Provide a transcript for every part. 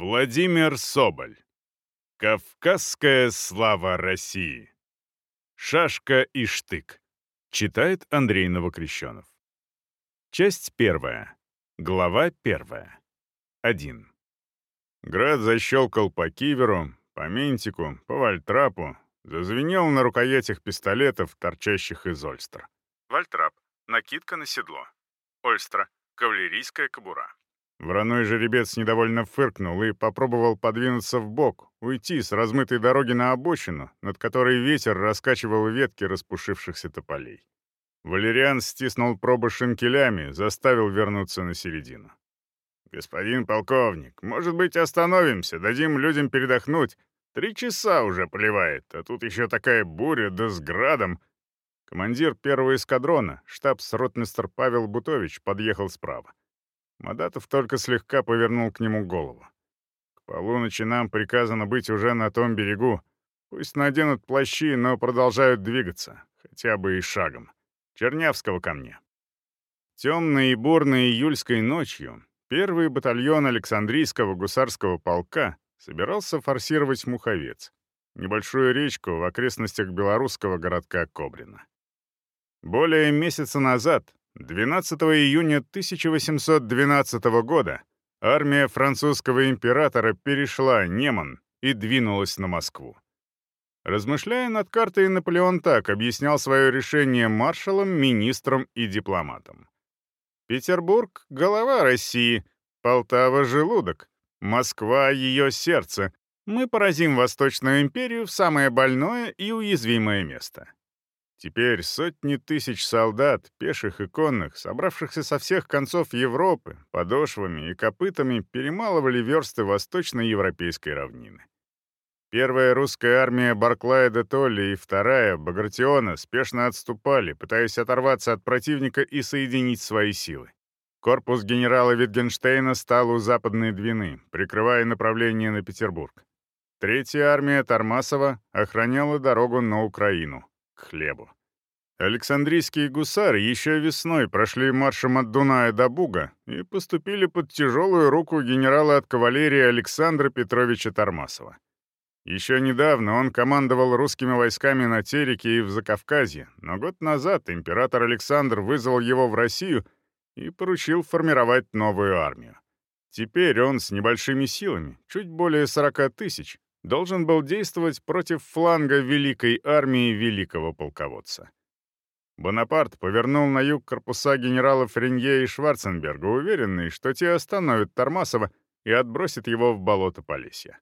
Владимир Соболь. Кавказская слава России. Шашка и штык. Читает Андрей Новокрещенов. Часть первая. Глава первая. Один. Град защелкал по киверу, по ментику, по вальтрапу, зазвенел на рукоятях пистолетов, торчащих из ольстра. Вальтрап — накидка на седло. Ольстра — кавалерийская кобура. Вороной жеребец недовольно фыркнул и попробовал подвинуться в бок, уйти с размытой дороги на обочину, над которой ветер раскачивал ветки распушившихся тополей. Валериан стиснул пробы шинкелями, заставил вернуться на середину. «Господин полковник, может быть, остановимся, дадим людям передохнуть? Три часа уже поливает, а тут еще такая буря, да с градом». Командир первого эскадрона, штабс-ротмистр Павел Бутович, подъехал справа. Мадатов только слегка повернул к нему голову. «К полуночи нам приказано быть уже на том берегу. Пусть наденут плащи, но продолжают двигаться, хотя бы и шагом. Чернявского ко мне». Темной и бурной июльской ночью первый батальон Александрийского гусарского полка собирался форсировать Муховец, небольшую речку в окрестностях белорусского городка Кобрина. Более месяца назад 12 июня 1812 года армия французского императора перешла Неман и двинулась на Москву. Размышляя над картой, Наполеон так объяснял свое решение маршалам, министрам и дипломатам. Петербург — голова России, Полтава — желудок, Москва — ее сердце. Мы поразим Восточную империю в самое больное и уязвимое место. Теперь сотни тысяч солдат, пеших и конных, собравшихся со всех концов Европы, подошвами и копытами перемалывали версты восточноевропейской равнины. Первая русская армия Барклая де Толли и вторая, Багратиона, спешно отступали, пытаясь оторваться от противника и соединить свои силы. Корпус генерала Витгенштейна стал у западной Двины, прикрывая направление на Петербург. Третья армия Тормасова охраняла дорогу на Украину к хлебу. Александрийские гусары еще весной прошли маршем от Дуная до Буга и поступили под тяжелую руку генерала от кавалерии Александра Петровича Тормасова. Еще недавно он командовал русскими войсками на Тереке и в Закавказье, но год назад император Александр вызвал его в Россию и поручил формировать новую армию. Теперь он с небольшими силами, чуть более 40 тысяч, должен был действовать против фланга Великой армии великого полководца. Бонапарт повернул на юг корпуса генералов Ренье и Шварценберга, уверенный, что те остановят Тормасова и отбросят его в болото Полесья.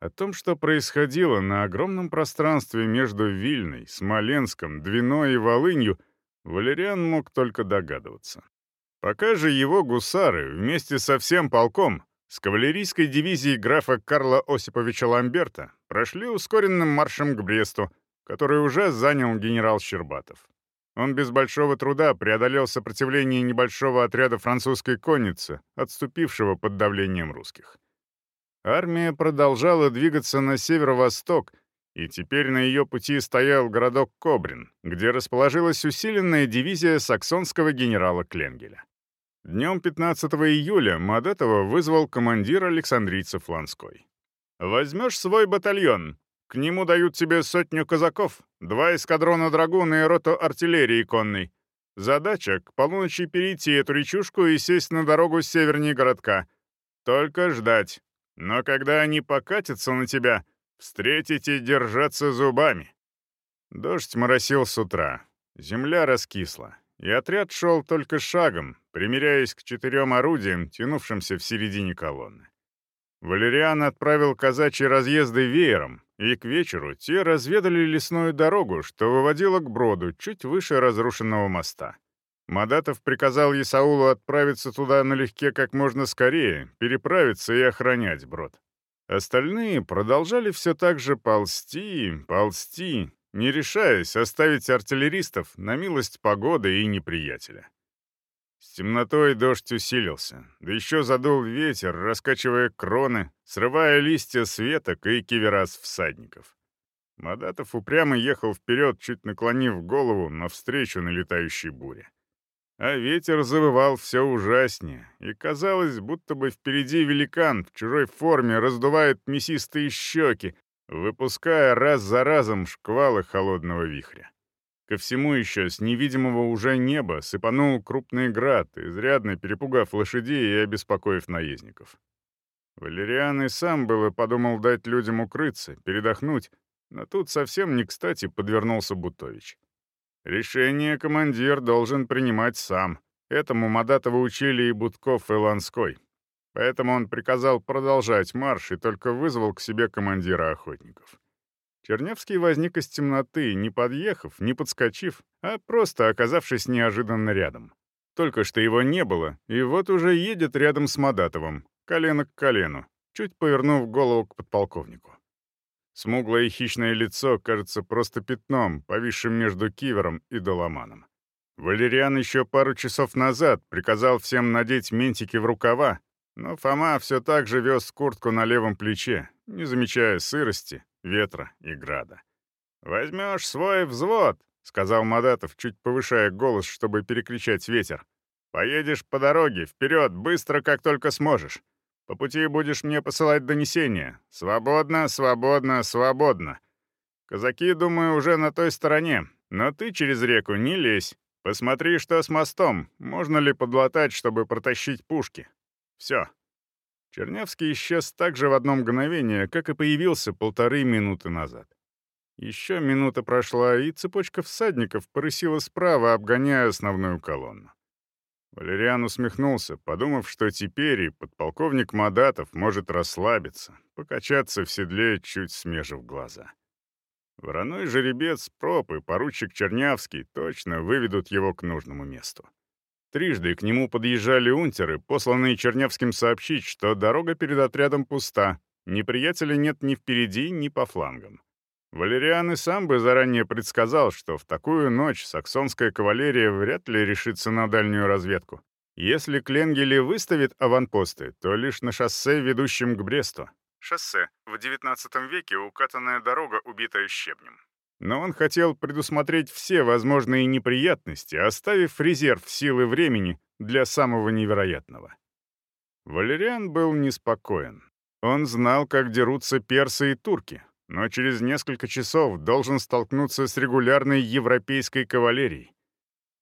О том, что происходило на огромном пространстве между Вильной, Смоленском, Двиной и Волынью, Валериан мог только догадываться. Пока же его гусары вместе со всем полком с кавалерийской дивизией графа Карла Осиповича Ламберта прошли ускоренным маршем к Бресту, который уже занял генерал Щербатов. Он без большого труда преодолел сопротивление небольшого отряда французской конницы, отступившего под давлением русских. Армия продолжала двигаться на северо-восток, и теперь на ее пути стоял городок Кобрин, где расположилась усиленная дивизия саксонского генерала Кленгеля. Днем 15 июля Мадетова вызвал командир Александрийцев Ланской. «Возьмешь свой батальон. К нему дают тебе сотню казаков, два эскадрона драгун и роту артиллерии конной. Задача — к полуночи перейти эту речушку и сесть на дорогу севернее городка. Только ждать. Но когда они покатятся на тебя, встретить и держаться зубами». Дождь моросил с утра. Земля раскисла и отряд шел только шагом, примиряясь к четырем орудиям, тянувшимся в середине колонны. Валериан отправил казачьи разъезды веером, и к вечеру те разведали лесную дорогу, что выводила к броду, чуть выше разрушенного моста. Мадатов приказал Исаулу отправиться туда налегке как можно скорее, переправиться и охранять брод. Остальные продолжали все так же ползти, ползти, не решаясь оставить артиллеристов на милость погоды и неприятеля. С темнотой дождь усилился, да еще задул ветер, раскачивая кроны, срывая листья с веток и киверас всадников. Мадатов упрямо ехал вперед, чуть наклонив голову навстречу налетающей буре. а ветер завывал все ужаснее, и казалось, будто бы впереди великан в чужой форме раздувает мясистые щеки, выпуская раз за разом шквалы холодного вихря. Ко всему еще с невидимого уже неба сыпанул крупный град, изрядно перепугав лошадей и обеспокоив наездников. Валериан и сам было подумал дать людям укрыться, передохнуть, но тут совсем не кстати подвернулся Бутович. Решение командир должен принимать сам. Этому Мадатова учили и Будков, и Ланской. Поэтому он приказал продолжать марш и только вызвал к себе командира охотников. Чернявский возник из темноты, не подъехав, не подскочив, а просто оказавшись неожиданно рядом. Только что его не было, и вот уже едет рядом с Мадатовым, колено к колену, чуть повернув голову к подполковнику. Смуглое хищное лицо кажется просто пятном, повисшим между кивером и доломаном. Валериан еще пару часов назад приказал всем надеть ментики в рукава, но Фома все так же вез куртку на левом плече, не замечая сырости, ветра и града. «Возьмешь свой взвод», — сказал Мадатов, чуть повышая голос, чтобы перекричать ветер. «Поедешь по дороге, вперед, быстро, как только сможешь. По пути будешь мне посылать донесения. Свободно, свободно, свободно. Казаки, думаю, уже на той стороне, но ты через реку не лезь. Посмотри, что с мостом, можно ли подлатать, чтобы протащить пушки. Все. Чернявский исчез так же в одно мгновение, как и появился полторы минуты назад. Еще минута прошла, и цепочка всадников порысила справа, обгоняя основную колонну. Валериан усмехнулся, подумав, что теперь и подполковник Мадатов может расслабиться, покачаться в седле, чуть смежив глаза. Вороной жеребец, проб и поручик Чернявский точно выведут его к нужному месту. Трижды к нему подъезжали унтеры, посланные Чернявским сообщить, что дорога перед отрядом пуста, неприятеля нет ни впереди, ни по флангам. Валериан и сам бы заранее предсказал, что в такую ночь саксонская кавалерия вряд ли решится на дальнюю разведку. Если Кленгели выставит аванпосты, то лишь на шоссе, ведущем к Бресту. Шоссе. В XIX веке укатанная дорога, убитая щебнем но он хотел предусмотреть все возможные неприятности, оставив резерв силы времени для самого невероятного. Валериан был неспокоен. Он знал, как дерутся персы и турки, но через несколько часов должен столкнуться с регулярной европейской кавалерией.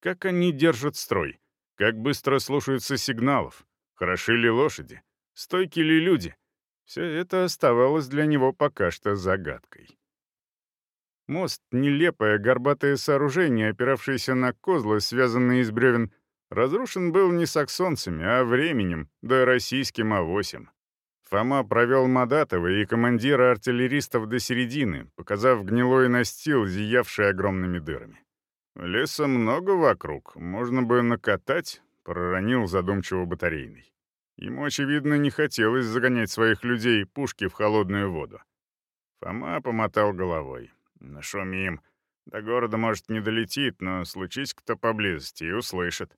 Как они держат строй, как быстро слушаются сигналов, хороши ли лошади, стойки ли люди — все это оставалось для него пока что загадкой. Мост — нелепое горбатое сооружение, опиравшееся на козлы, связанные из бревен, разрушен был не саксонцами, а временем, да российским авосем. Фома провел Мадатова и командира артиллеристов до середины, показав гнилой настил, зиявший огромными дырами. «Леса много вокруг, можно бы накатать», — проронил задумчиво батарейный. Ему, очевидно, не хотелось загонять своих людей пушки в холодную воду. Фома помотал головой. Нашумим. До города, может, не долетит, но случись кто поблизости и услышит.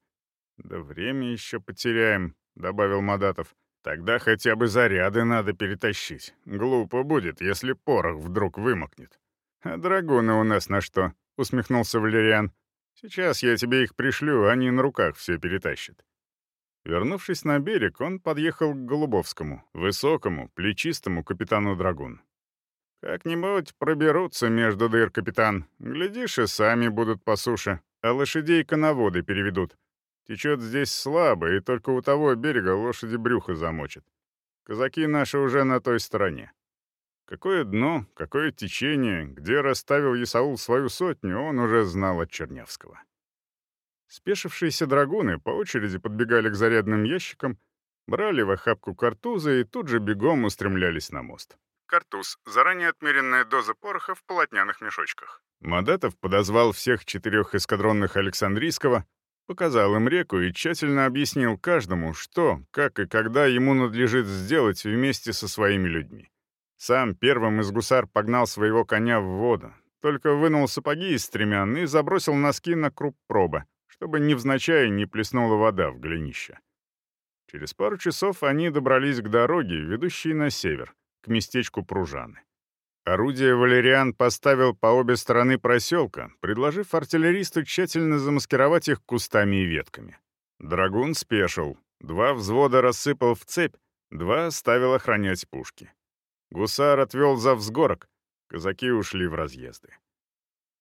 «Да время еще потеряем», — добавил Мадатов. «Тогда хотя бы заряды надо перетащить. Глупо будет, если порох вдруг вымокнет». «А драгуны у нас на что?» — усмехнулся Валериан. «Сейчас я тебе их пришлю, они на руках все перетащат». Вернувшись на берег, он подъехал к Голубовскому, высокому, плечистому капитану Драгун. «Как-нибудь проберутся между дыр, капитан. Глядишь, и сами будут по суше, а лошадей коноводы переведут. Течет здесь слабо, и только у того берега лошади брюхо замочат. Казаки наши уже на той стороне. Какое дно, какое течение, где расставил Исаул свою сотню, он уже знал от Чернявского. Спешившиеся драгуны по очереди подбегали к зарядным ящикам, брали в охапку картуза и тут же бегом устремлялись на мост. Картуз — заранее отмеренная доза пороха в полотняных мешочках. Мадатов подозвал всех четырех эскадронных Александрийского, показал им реку и тщательно объяснил каждому, что, как и когда ему надлежит сделать вместе со своими людьми. Сам первым из гусар погнал своего коня в воду, только вынул сапоги из стремян и забросил носки на круп проба, чтобы невзначай не плеснула вода в голенище. Через пару часов они добрались к дороге, ведущей на север, к местечку Пружаны. Орудие Валериан поставил по обе стороны проселка, предложив артиллеристу тщательно замаскировать их кустами и ветками. Драгун спешил, два взвода рассыпал в цепь, два оставил охранять пушки. Гусар отвел за взгорок, казаки ушли в разъезды.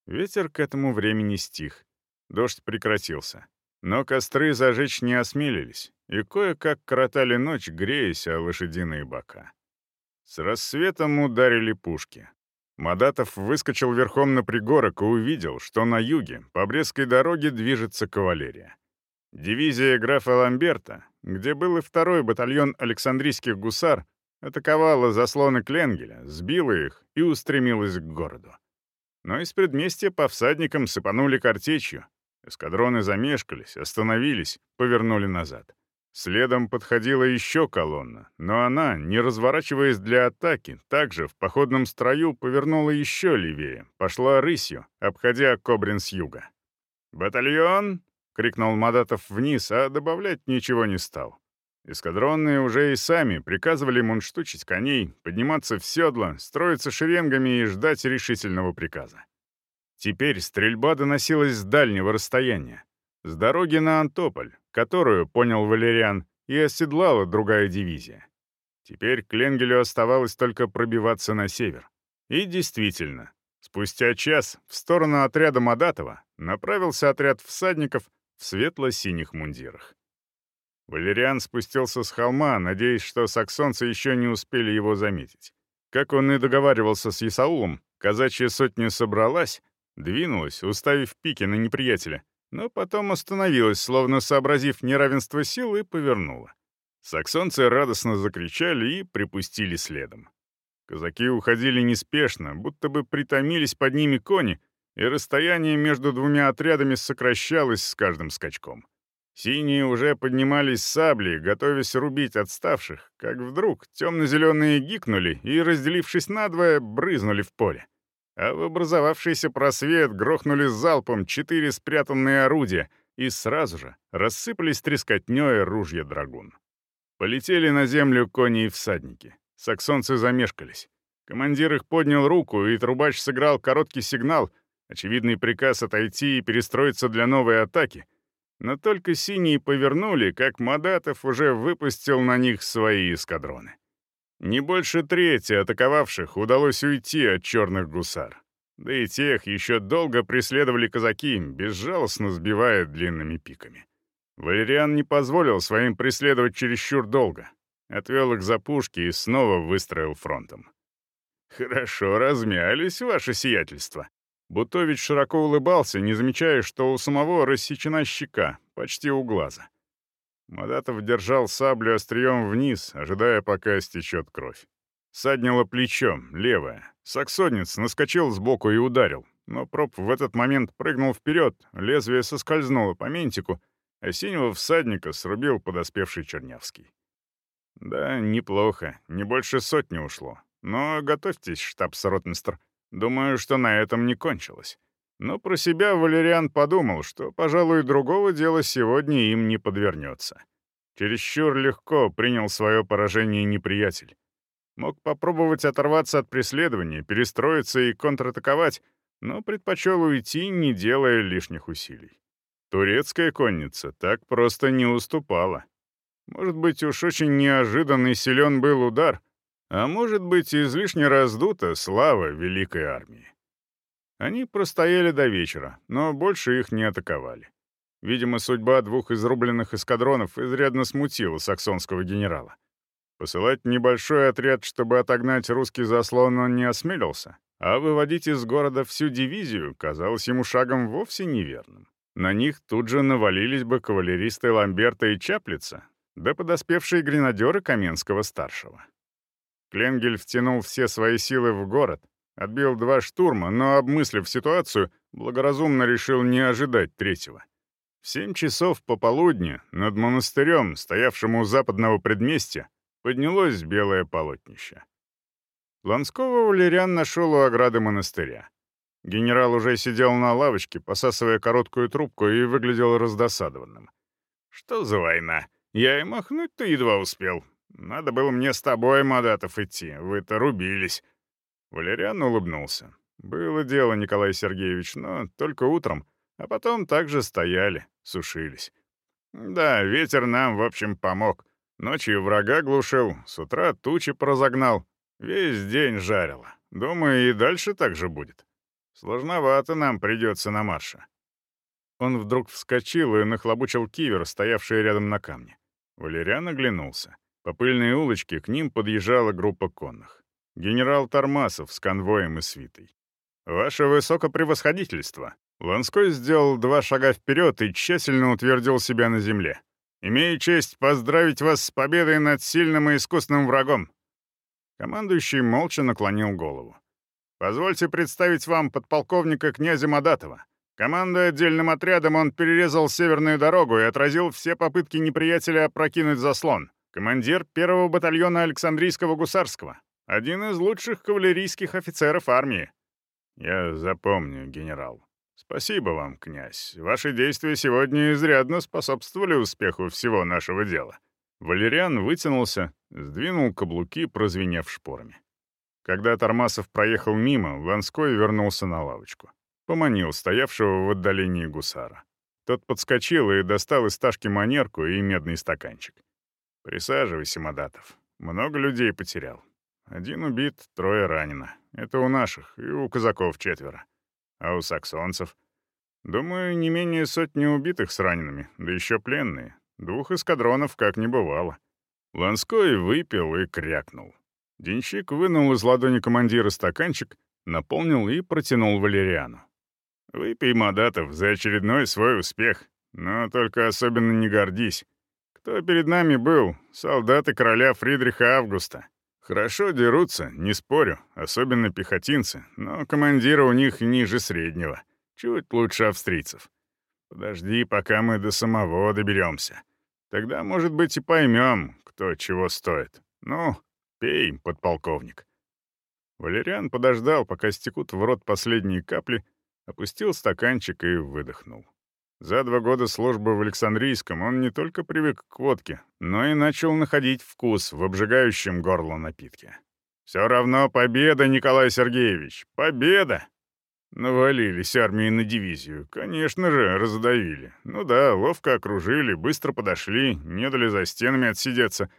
Ветер к этому времени стих, дождь прекратился. Но костры зажечь не осмелились, и кое-как коротали ночь, греясь о лошадиные бока. С рассветом ударили пушки. Мадатов выскочил верхом на пригорок и увидел, что на юге, по Брестской дороге, движется кавалерия. Дивизия графа Ламберта, где был и второй батальон Александрийских гусар, атаковала заслоны Кленгеля, сбила их и устремилась к городу. Но из предместья по всадникам сыпанули картечью, Эскадроны замешкались, остановились, повернули назад. Следом подходила еще колонна, но она, не разворачиваясь для атаки, также в походном строю повернула еще левее, пошла рысью, обходя Кобрин с юга. «Батальон!» — крикнул Мадатов вниз, а добавлять ничего не стал. Эскадронные уже и сами приказывали мунштучить коней, подниматься в седло, строиться шеренгами и ждать решительного приказа. Теперь стрельба доносилась с дальнего расстояния, с дороги на Антополь, которую, понял Валериан, и оседлала другая дивизия. Теперь Кленгелю оставалось только пробиваться на север. И действительно, спустя час в сторону отряда Мадатова направился отряд всадников в светло-синих мундирах. Валериан спустился с холма, надеясь, что саксонцы еще не успели его заметить. Как он и договаривался с Исаулом, казачья сотня собралась, Двинулась, уставив пики на неприятеля, но потом остановилась, словно сообразив неравенство сил, и повернула. Саксонцы радостно закричали и припустили следом. Казаки уходили неспешно, будто бы притомились под ними кони, и расстояние между двумя отрядами сокращалось с каждым скачком. Синие уже поднимались сабли, готовясь рубить отставших, как вдруг темно-зеленые гикнули и, разделившись надвое, брызнули в поле а в образовавшийся просвет грохнули залпом четыре спрятанные орудия и сразу же рассыпались трескотнёй ружья драгун. Полетели на землю кони и всадники. Саксонцы замешкались. Командир их поднял руку, и трубач сыграл короткий сигнал, очевидный приказ отойти и перестроиться для новой атаки. Но только синие повернули, как Мадатов уже выпустил на них свои эскадроны. Не больше трети атаковавших удалось уйти от черных гусар. Да и тех еще долго преследовали казаки, безжалостно сбивая длинными пиками. Валериан не позволил своим преследовать чересчур долго. Отвел их за пушки и снова выстроил фронтом. «Хорошо размялись, ваше сиятельство». Бутович широко улыбался, не замечая, что у самого рассечена щека, почти у глаза. Мадатов держал саблю острием вниз, ожидая, пока стечет кровь. Саднило плечо, левое. Саксонец наскочил сбоку и ударил, но проб в этот момент прыгнул вперед, лезвие соскользнуло по ментику, а синего всадника срубил подоспевший Чернявский. Да, неплохо, не больше сотни ушло. Но готовьтесь, штабс-ротмистр. Думаю, что на этом не кончилось. Но про себя Валериан подумал, что, пожалуй, другого дела сегодня им не подвернется. Чересчур легко принял свое поражение неприятель. Мог попробовать оторваться от преследования, перестроиться и контратаковать, но предпочел уйти, не делая лишних усилий. Турецкая конница так просто не уступала. Может быть, уж очень неожиданный силен был удар, а может быть, излишне раздута слава великой армии. Они простояли до вечера, но больше их не атаковали. Видимо, судьба двух изрубленных эскадронов изрядно смутила саксонского генерала. Посылать небольшой отряд, чтобы отогнать русский заслон, он не осмелился, а выводить из города всю дивизию казалось ему шагом вовсе неверным. На них тут же навалились бы кавалеристы Ламберта и Чаплица, да подоспевшие гренадеры Каменского-старшего. Кленгель втянул все свои силы в город, Отбил два штурма, но, обмыслив ситуацию, благоразумно решил не ожидать третьего. В семь часов пополудни над монастырем, стоявшим у западного предместья, поднялось белое полотнище. Ланского Валериан нашел у ограды монастыря. Генерал уже сидел на лавочке, посасывая короткую трубку, и выглядел раздосадованным. «Что за война? Я и махнуть-то едва успел. Надо было мне с тобой, Мадатов, идти. Вы-то рубились. Валериан улыбнулся. Было дело, Николай Сергеевич, но только утром, а потом также стояли, сушились. Да, ветер нам, в общем, помог. Ночью врага глушил, с утра тучи прозагнал. Весь день жарило. Думаю, и дальше так же будет. Сложновато нам придется на марше. Он вдруг вскочил и нахлобучил кивер, стоявший рядом на камне. Валериан оглянулся. По пыльной улочке к ним подъезжала группа конных. Генерал Тормасов с конвоем и свитой. «Ваше высокопревосходительство!» Ланской сделал два шага вперед и тщательно утвердил себя на земле. «Имею честь поздравить вас с победой над сильным и искусным врагом!» Командующий молча наклонил голову. «Позвольте представить вам подполковника князя Мадатова. Командуя отдельным отрядом, он перерезал северную дорогу и отразил все попытки неприятеля опрокинуть заслон. Командир первого батальона Александрийского гусарского. Один из лучших кавалерийских офицеров армии. Я запомню, генерал. Спасибо вам, князь. Ваши действия сегодня изрядно способствовали успеху всего нашего дела. Валериан вытянулся, сдвинул каблуки, прозвенев шпорами. Когда Тормасов проехал мимо, Ланской вернулся на лавочку. Поманил стоявшего в отдалении гусара. Тот подскочил и достал из ташки манерку и медный стаканчик. «Присаживайся, Мадатов. Много людей потерял. Один убит, трое ранено. Это у наших, и у казаков четверо. А у саксонцев? Думаю, не менее сотни убитых с ранеными, да еще пленные. Двух эскадронов как не бывало». Ланской выпил и крякнул. Денщик вынул из ладони командира стаканчик, наполнил и протянул Валериану. Выпей, Мадатов, за очередной свой успех. Но только особенно не гордись. Кто перед нами был? Солдаты короля Фридриха Августа. Хорошо дерутся, не спорю, особенно пехотинцы, но командира у них ниже среднего. Чуть лучше австрийцев. Подожди, пока мы до самого доберемся. Тогда, может быть, и поймем, кто чего стоит. Ну, пей, подполковник. Валериан подождал, пока стекут в рот последние капли — Опустил стаканчик и выдохнул. За два года службы в Александрийском он не только привык к водке, но и начал находить вкус в обжигающем горло напитке. «Все равно победа, Николай Сергеевич! Победа!» Навалились армии на дивизию. Конечно же, раздавили. Ну да, ловко окружили, быстро подошли, не дали за стенами отсидеться.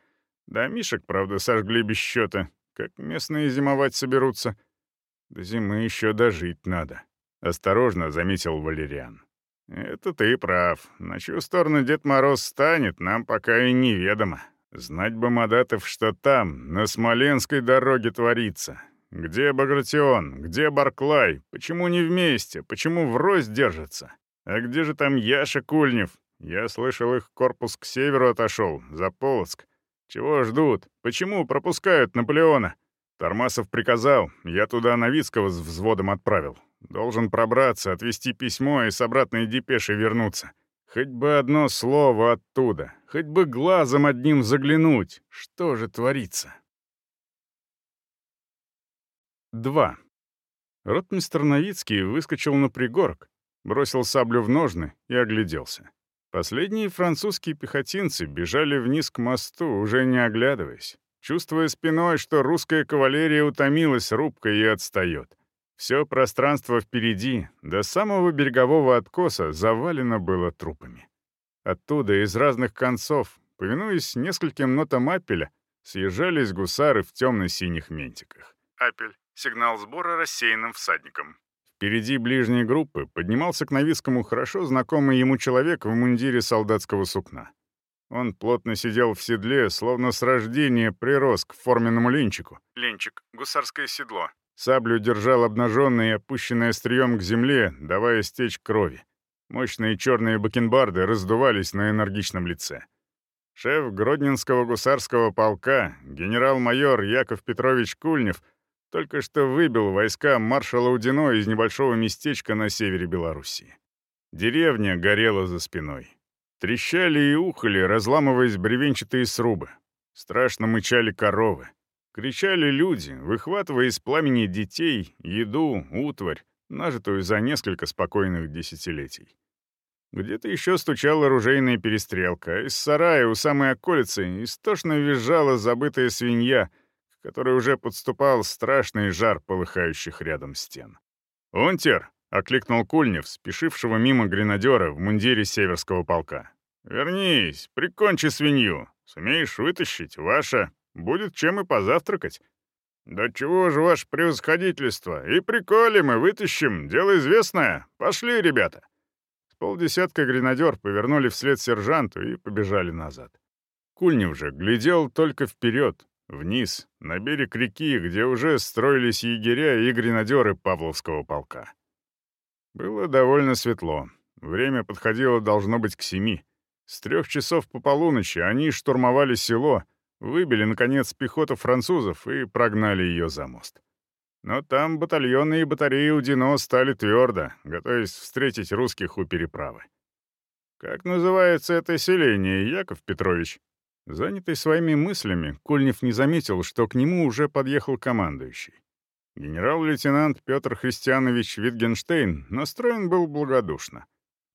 Да, Мишек, правда, сожгли без счета. Как местные зимовать соберутся. До зимы еще дожить надо. — осторожно заметил Валериан. «Это ты прав. На чью сторону Дед Мороз станет, нам пока и неведомо. Знать бы, Мадатов, что там, на Смоленской дороге творится. Где Багратион? Где Барклай? Почему не вместе? Почему врозь держатся? А где же там Яша Кульнев? Я слышал, их корпус к северу отошел, за Полоцк. Чего ждут? Почему пропускают Наполеона?» Тормасов приказал, я туда Новицкого с взводом отправил. Должен пробраться, отвезти письмо и с обратной депешей вернуться. Хоть бы одно слово оттуда, хоть бы глазом одним заглянуть. Что же творится? 2. Ротмистр Новицкий выскочил на пригорок, бросил саблю в ножны и огляделся. Последние французские пехотинцы бежали вниз к мосту, уже не оглядываясь, чувствуя спиной, что русская кавалерия утомилась рубкой и отстает. Все пространство впереди, до самого берегового откоса, завалено было трупами. Оттуда, из разных концов, повинуясь нескольким нотам апеля, съезжались гусары в темно-синих ментиках. Апель — сигнал сбора рассеянным всадникам. Впереди ближней группы поднимался к Новицкому хорошо знакомый ему человек в мундире солдатского сукна. Он плотно сидел в седле, словно с рождения прирос к форменному ленчику. Ленчик — гусарское седло, Саблю держал обнаженный и опущенный острием к земле, давая стечь крови. Мощные черные бакенбарды раздувались на энергичном лице. Шеф Гродненского гусарского полка, генерал-майор Яков Петрович Кульнев, только что выбил войска маршала Удино из небольшого местечка на севере Белоруссии. Деревня горела за спиной. Трещали и ухали, разламываясь бревенчатые срубы. Страшно мычали коровы. Кричали люди, выхватывая из пламени детей, еду, утварь, нажитую за несколько спокойных десятилетий. Где-то еще стучала оружейная перестрелка, из сарая у самой околицы истошно визжала забытая свинья, который уже подступал страшный жар полыхающих рядом стен. «Унтер!» — окликнул Кульнев, спешившего мимо гренадера в мундире северского полка. «Вернись, прикончи свинью. Сумеешь вытащить, ваша. Будет чем и позавтракать». «Да чего же, ваше превосходительство, и приколем, и вытащим, дело известное. Пошли, ребята!» С полдесятка гренадер повернули вслед сержанту и побежали назад. Кульнев же глядел только вперед, вниз, на берег реки, где уже строились егеря и гренадеры Павловского полка. Было довольно светло. Время подходило, должно быть, к семи. С трех часов по полуночи они штурмовали село — Выбили, наконец, пехоту французов и прогнали ее за мост. Но там батальоны и батареи у Дино стали твердо, готовясь встретить русских у переправы. «Как называется это селение, Яков Петрович?» Занятый своими мыслями, Кульнев не заметил, что к нему уже подъехал командующий. Генерал-лейтенант Петр Христианович Витгенштейн настроен был благодушно.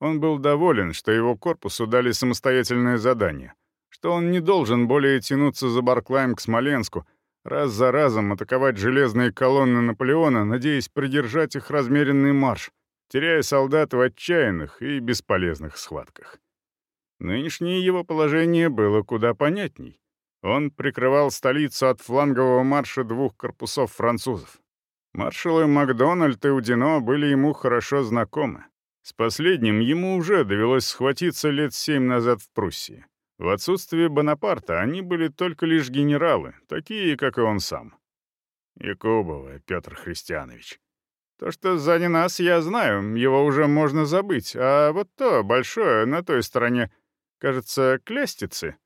Он был доволен, что его корпусу дали самостоятельное задание — что он не должен более тянуться за Барклаем к Смоленску, раз за разом атаковать железные колонны Наполеона, надеясь придержать их размеренный марш, теряя солдат в отчаянных и бесполезных схватках. Нынешнее его положение было куда понятней. Он прикрывал столицу от флангового марша двух корпусов французов. Маршалы Макдональд и Удино были ему хорошо знакомы. С последним ему уже довелось схватиться лет семь назад в Пруссии. В отсутствие Бонапарта они были только лишь генералы, такие, как и он сам. Якубова Петр Христианович. То, что сзади нас, я знаю, его уже можно забыть, а вот то, большое, на той стороне, кажется, Клястицы.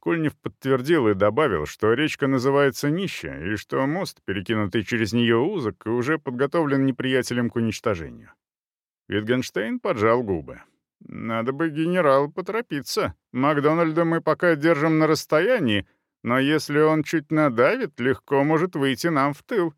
Кульнев подтвердил и добавил, что речка называется Нища, и что мост, перекинутый через нее узок, уже подготовлен неприятелем к уничтожению. Витгенштейн поджал губы. «Надо бы, генерал, поторопиться. Макдональда мы пока держим на расстоянии, но если он чуть надавит, легко может выйти нам в тыл.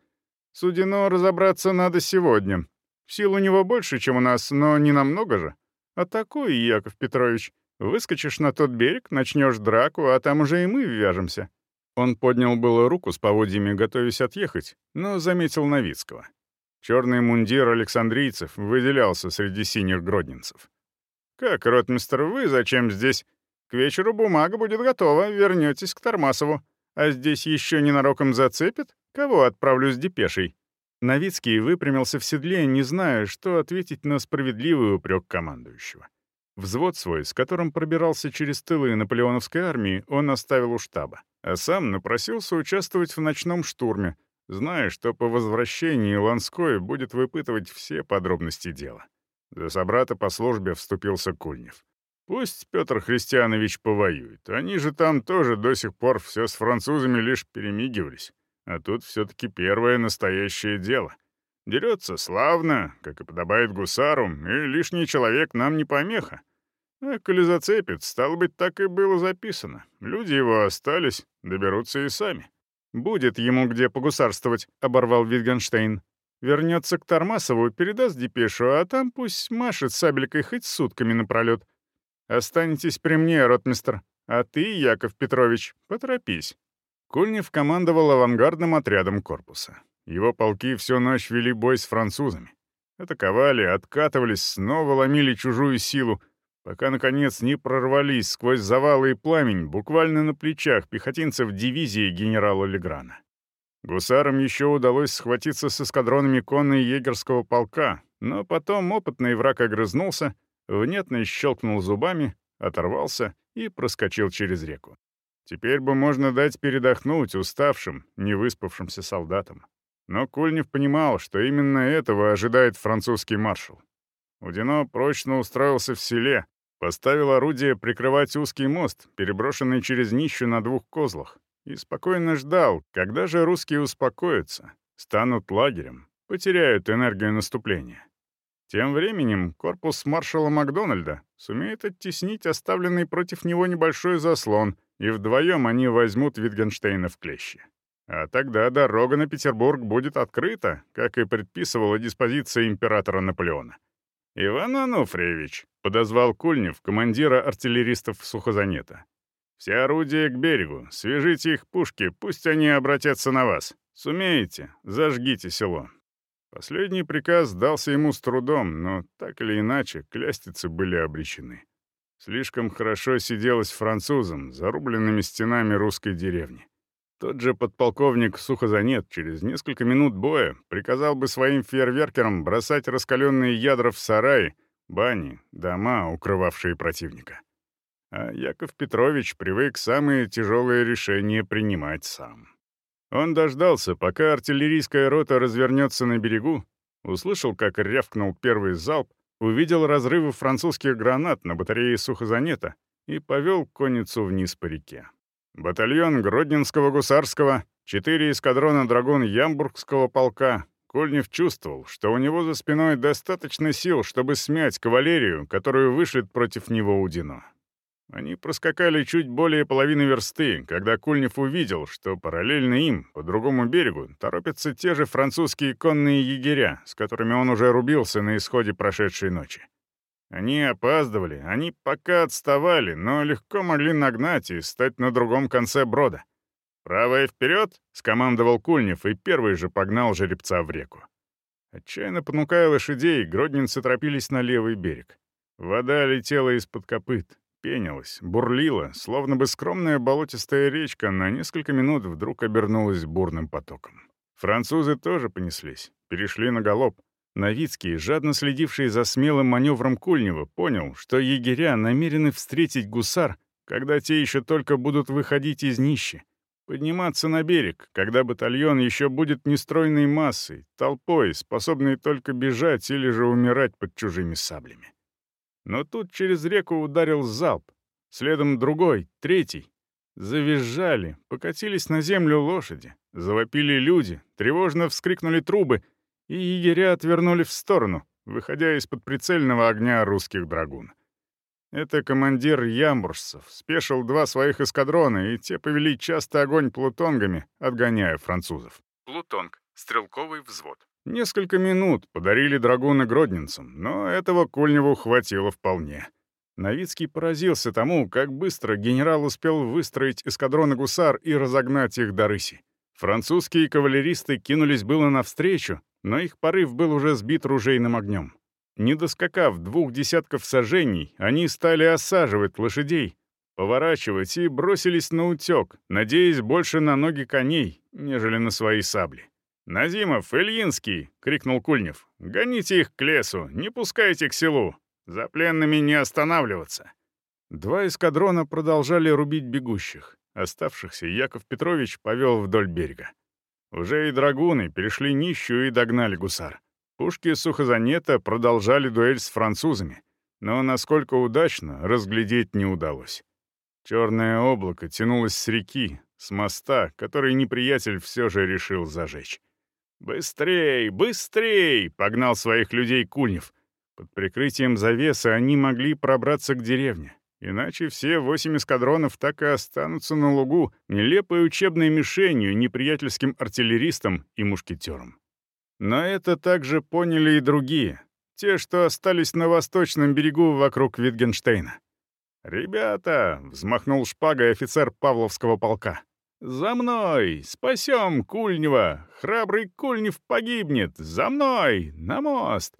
Судено разобраться надо сегодня. Сил у него больше, чем у нас, но не намного же. Атакуй, Яков Петрович. Выскочишь на тот берег, начнешь драку, а там уже и мы ввяжемся». Он поднял было руку с поводьями, готовясь отъехать, но заметил Новицкого. Черный мундир александрийцев выделялся среди синих гродненцев. «Как, ротмистр, вы зачем здесь? К вечеру бумага будет готова, вернетесь к Тормасову. А здесь еще ненароком зацепит? Кого отправлю с депешей?» Новицкий выпрямился в седле, не зная, что ответить на справедливый упрек командующего. Взвод свой, с которым пробирался через тылы наполеоновской армии, он оставил у штаба, а сам напросился участвовать в ночном штурме, зная, что по возвращении Ланской будет выпытывать все подробности дела. За собрата по службе вступился Кульнев. Пусть Петр Христианович повоюет. Они же там тоже до сих пор все с французами лишь перемигивались. А тут все-таки первое настоящее дело. Дерется славно, как и подобает гусару, и лишний человек нам не помеха. А коли зацепит, стало быть, так и было записано. Люди его остались, доберутся и сами. «Будет ему где погусарствовать», — оборвал Витгенштейн. Вернется к Тормасову, передаст депешу, а там пусть машет сабелькой хоть сутками напролет. Останетесь при мне, ротмистр. А ты, Яков Петрович, поторопись». Кульнев командовал авангардным отрядом корпуса. Его полки всю ночь вели бой с французами. Атаковали, откатывались, снова ломили чужую силу, пока, наконец, не прорвались сквозь завалы и пламень буквально на плечах пехотинцев дивизии генерала Леграна. Гусарам еще удалось схватиться с эскадронами конной егерского полка, но потом опытный враг огрызнулся, внятно щелкнул зубами, оторвался и проскочил через реку. Теперь бы можно дать передохнуть уставшим, невыспавшимся солдатам. Но Кульнев понимал, что именно этого ожидает французский маршал. Удино прочно устроился в селе, поставил орудие прикрывать узкий мост, переброшенный через нищу на двух козлах, и спокойно ждал, когда же русские успокоятся, станут лагерем, потеряют энергию наступления. Тем временем корпус маршала Макдональда сумеет оттеснить оставленный против него небольшой заслон, и вдвоем они возьмут Витгенштейна в клещи. А тогда дорога на Петербург будет открыта, как и предписывала диспозиция императора Наполеона. «Иван Ануфриевич», — подозвал Кульнев, командира артиллеристов Сухозанета, Все орудия к берегу, свяжите их пушки, пусть они обратятся на вас. Сумеете, зажгите село». Последний приказ дался ему с трудом, но так или иначе клястицы были обречены. Слишком хорошо сиделось французам, зарубленными стенами русской деревни. Тот же подполковник Сухозанет через несколько минут боя приказал бы своим фейерверкерам бросать раскаленные ядра в сараи, бани, дома, укрывавшие противника. А Яков Петрович привык самые тяжелые решения принимать сам. Он дождался, пока артиллерийская рота развернется на берегу, услышал, как рявкнул первый залп, увидел разрывы французских гранат на батарее Сухозанета и повел конницу вниз по реке. Батальон Гродненского гусарского, четыре эскадрона драгун Ямбургского полка. Кольнев чувствовал, что у него за спиной достаточно сил, чтобы смять кавалерию, которую вышлет против него Удино. Они проскакали чуть более половины версты, когда Кульнев увидел, что параллельно им, по другому берегу, торопятся те же французские конные егеря, с которыми он уже рубился на исходе прошедшей ночи. Они опаздывали, они пока отставали, но легко могли нагнать и стать на другом конце брода. «Правая вперед!» — скомандовал Кульнев, и первый же погнал жеребца в реку. Отчаянно понукая лошадей, гродненцы торопились на левый берег. Вода летела из-под копыт, пенилась, бурлила, словно бы скромная болотистая речка на несколько минут вдруг обернулась бурным потоком. Французы тоже понеслись, перешли на галоп. Новицкий, жадно следивший за смелым маневром Кульнева, понял, что егеря намерены встретить гусар, когда те еще только будут выходить из нищи, подниматься на берег, когда батальон еще будет нестройной массой, толпой, способной только бежать или же умирать под чужими саблями. Но тут через реку ударил залп. Следом другой, третий. Завизжали, покатились на землю лошади, завопили люди, тревожно вскрикнули трубы, и егеря отвернули в сторону, выходя из-под прицельного огня русских драгун. Это командир ямбуржцев спешил два своих эскадрона, и те повели часто огонь плутонгами, отгоняя французов. Плутонг — стрелковый взвод. Несколько минут подарили драгуны гродненцам, но этого Кольневу хватило вполне. Новицкий поразился тому, как быстро генерал успел выстроить эскадроны гусар и разогнать их до рыси. Французские кавалеристы кинулись было навстречу, но их порыв был уже сбит ружейным огнем. Не доскакав двух десятков сажений, они стали осаживать лошадей, поворачивать и бросились на утек, надеясь больше на ноги коней, нежели на свои сабли. «Назимов, Ильинский!» — крикнул Кульнев. «Гоните их к лесу, не пускайте к селу. За пленными не останавливаться». Два эскадрона продолжали рубить бегущих. Оставшихся Яков Петрович повел вдоль берега. Уже и драгуны перешли нищую и догнали гусар. Пушки Сухозанета продолжали дуэль с французами, но насколько удачно, разглядеть не удалось. Черное облако тянулось с реки, с моста, который неприятель все же решил зажечь. «Быстрей, быстрей!» — погнал своих людей Кульнев. Под прикрытием завесы они могли пробраться к деревне. Иначе все восемь эскадронов так и останутся на лугу, нелепой учебной мишенью неприятельским артиллеристам и мушкетерам. Но это также поняли и другие, те, что остались на восточном берегу вокруг Витгенштейна. «Ребята!» — взмахнул шпагой офицер Павловского полка. «За мной! Спасем Кульнева! Храбрый Кульнев погибнет! За мной! На мост!»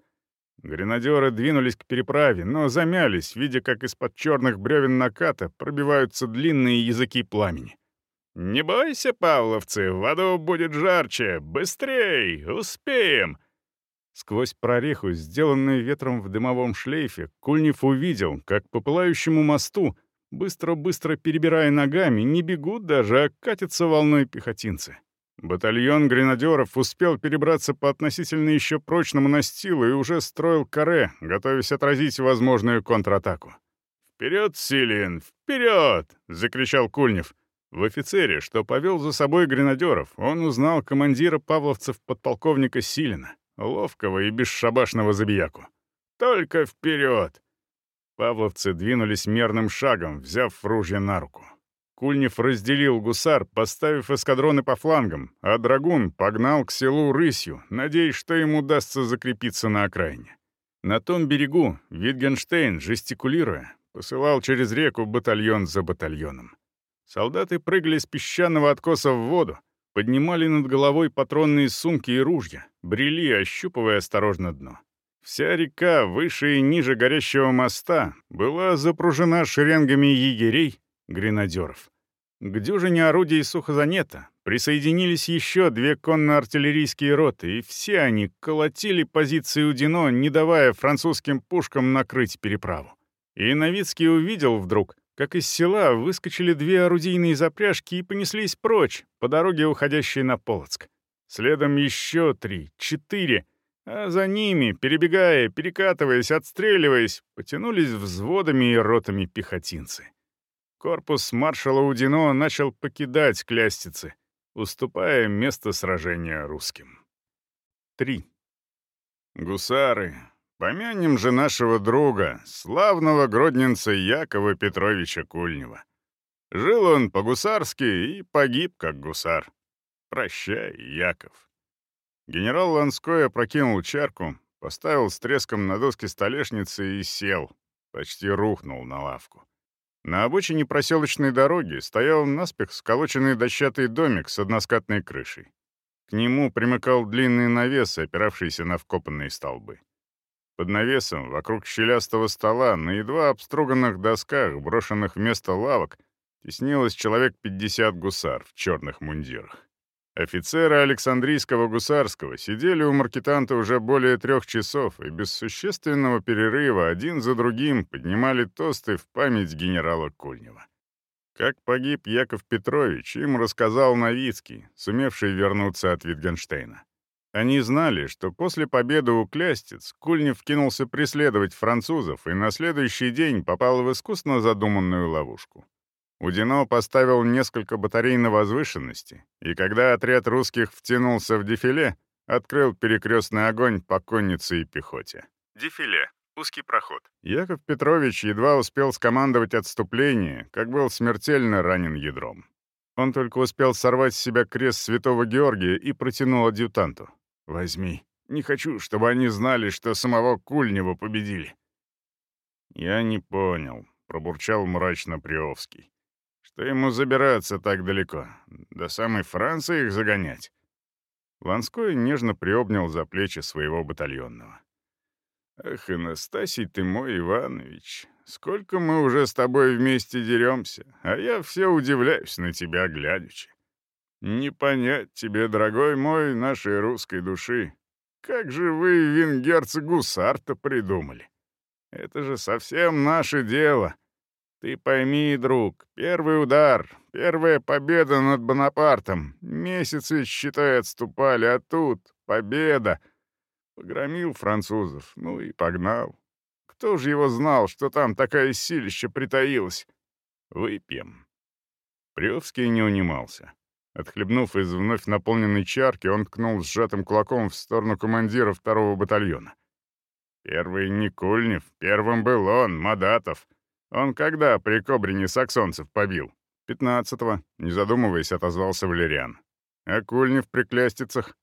Гренадеры двинулись к переправе, но замялись, видя, как из-под черных бревен наката пробиваются длинные языки пламени. «Не бойся, павловцы, в аду будет жарче! Быстрей! Успеем!» Сквозь прореху, сделанную ветром в дымовом шлейфе, Кульнев увидел, как по пылающему мосту Быстро-быстро перебирая ногами, не бегут даже, а катятся волной пехотинцы. Батальон гренадеров успел перебраться по относительно еще прочному настилу и уже строил каре, готовясь отразить возможную контратаку. «Вперед, Силин, вперед!» — закричал Кульнев. В офицере, что повел за собой гренадеров, он узнал командира павловцев подполковника Силина, ловкого и бесшабашного забияку. «Только вперед!» Павловцы двинулись мерным шагом, взяв ружья на руку. Кульнев разделил гусар, поставив эскадроны по флангам, а драгун погнал к селу рысью, надеясь, что ему удастся закрепиться на окраине. На том берегу Витгенштейн, жестикулируя, посылал через реку батальон за батальоном. Солдаты прыгали с песчаного откоса в воду, поднимали над головой патронные сумки и ружья, брели, ощупывая осторожно дно. Вся река, выше и ниже горящего моста, была запружена шеренгами егерей, гренадеров. К дюжине орудий сухозанета присоединились еще две конно-артиллерийские роты, и все они колотили позиции Удино, не давая французским пушкам накрыть переправу. И Новицкий увидел вдруг, как из села выскочили две орудийные запряжки и понеслись прочь, по дороге, уходящей на Полоцк. Следом еще три, четыре, а за ними, перебегая, перекатываясь, отстреливаясь, потянулись взводами и ротами пехотинцы. Корпус маршала Удино начал покидать Клястицы, уступая место сражения русским. 3. Гусары, помянем же нашего друга, славного гродненца Якова Петровича Кульнева. Жил он по-гусарски и погиб как гусар. Прощай, Яков. Генерал Ланской опрокинул чарку, поставил с треском на доски столешницы и сел, почти рухнул на лавку. На обочине проселочной дороги стоял наспех сколоченный дощатый домик с односкатной крышей. К нему примыкал длинный навес, опиравшийся на вкопанные столбы. Под навесом, вокруг щелястого стола, на едва обструганных досках, брошенных вместо лавок, теснилось человек 50 гусар в черных мундирах. Офицеры Александрийского гусарского сидели у маркетанта уже более трех часов и без существенного перерыва один за другим поднимали тосты в память генерала Кульнева. Как погиб Яков Петрович, им рассказал Новицкий, сумевший вернуться от Витгенштейна. Они знали, что после победы у Клястец Кульнев кинулся преследовать французов и на следующий день попал в искусно задуманную ловушку. Удино поставил несколько батарей на возвышенности, и когда отряд русских втянулся в дефиле, открыл перекрестный огонь по коннице и пехоте. Дефиле — узкий проход. Яков Петрович едва успел скомандовать отступление, как был смертельно ранен ядром. Он только успел сорвать с себя крест святого Георгия и протянул адъютанту. «Возьми. Не хочу, чтобы они знали, что самого Кульнева победили». «Я не понял», — пробурчал мрачно Приовский. Что ему забираться так далеко? До самой Франции их загонять?» Ланской нежно приобнял за плечи своего батальонного. «Ах, Анастасий ты мой Иванович, сколько мы уже с тобой вместе деремся, а я все удивляюсь на тебя глядячи. Не понять тебе, дорогой мой, нашей русской души. Как же вы, венгерцы, гусар-то придумали? Это же совсем наше дело. Ты пойми, друг, первый удар, первая победа над Бонапартом. Месяцы, считай, отступали, а тут победа. Погромил французов, ну и погнал. Кто же его знал, что там такая силища притаилась? Выпьем. Приовский не унимался. Отхлебнув из вновь наполненной чарки, он ткнул сжатым кулаком в сторону командира второго батальона. Первый Никульнев, первым был он, Мадатов — «Он когда при Кобрине саксонцев побил?» «Пятнадцатого», — не задумываясь, отозвался Валериан. «А Кульнев при Клястицах?»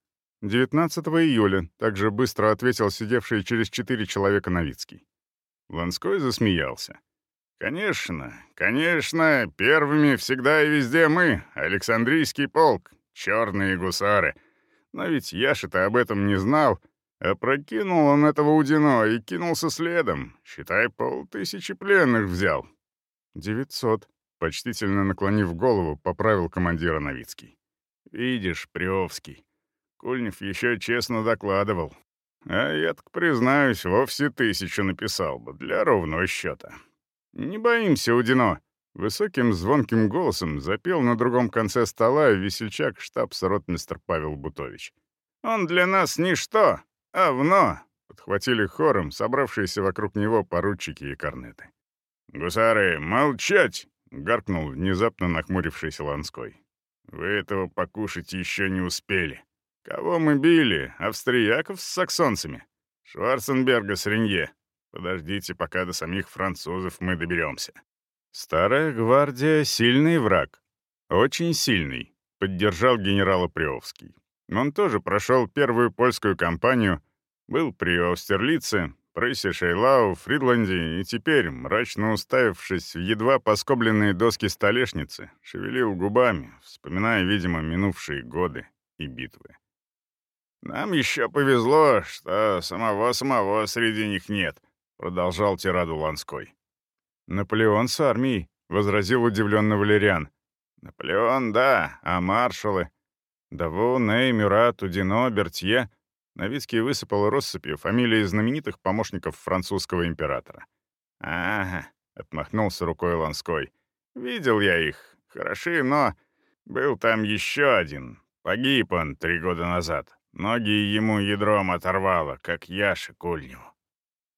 «19 июля», — также быстро ответил сидевший через четыре человека Новицкий. Ланской засмеялся. «Конечно, конечно, первыми всегда и везде мы, Александрийский полк, черные гусары. Но ведь Яша-то об этом не знал, Опрокинул он этого Удино и кинулся следом. Считай, полтысячи пленных взял. «Девятьсот», — почтительно наклонив голову, поправил командира Новицкий. «Видишь, Приовский, Кульнев еще честно докладывал. А я так, признаюсь, вовсе тысячу написал бы, для ровного счета. Не боимся, Удино!» Высоким звонким голосом запел на другом конце стола весельчак штабс-ротмистр Павел Бутович. «Он для нас ничто, «Овно!» — подхватили хором собравшиеся вокруг него поручики и корнеты. «Гусары, молчать!» — гаркнул внезапно нахмурившийся Ланской. «Вы этого покушать еще не успели. Кого мы били? Австрияков с саксонцами? Шварценберга с Ренье? Подождите, пока до самих французов мы доберемся». «Старая гвардия — сильный враг. Очень сильный», — поддержал генерал Приовский. Он тоже прошел первую польскую кампанию, был при Аустерлице, Прессе, Шейлау, Фридланде и теперь, мрачно уставившись в едва поскобленные доски столешницы, шевелил губами, вспоминая, видимо, минувшие годы и битвы. «Нам еще повезло, что самого-самого среди них нет», — продолжал тираду Ланской. «Наполеон с армией», — возразил удивленно Валериан. «Наполеон, да, а маршалы?» Даву, Ней, Мюрат, Удино, Бертье. Новицкий высыпал россыпью фамилии знаменитых помощников французского императора. «Ага», — отмахнулся рукой Ланской. «Видел я их. Хороши, но... Был там еще один. Погиб он три года назад. Ноги ему ядром оторвало, как Яше Кульневу».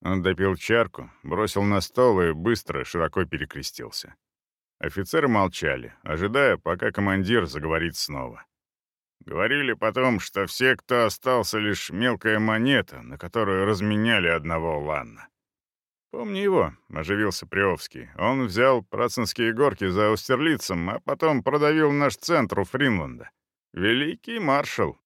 Он допил чарку, бросил на стол и быстро, широко перекрестился. Офицеры молчали, ожидая, пока командир заговорит снова. Говорили потом, что все, кто остался, лишь мелкая монета, на которую разменяли одного Ланна. «Помни его», — оживился Приовский. «Он взял Працинские горки за Аустерлицем, а потом продавил наш центр у Фринланда. Великий маршал».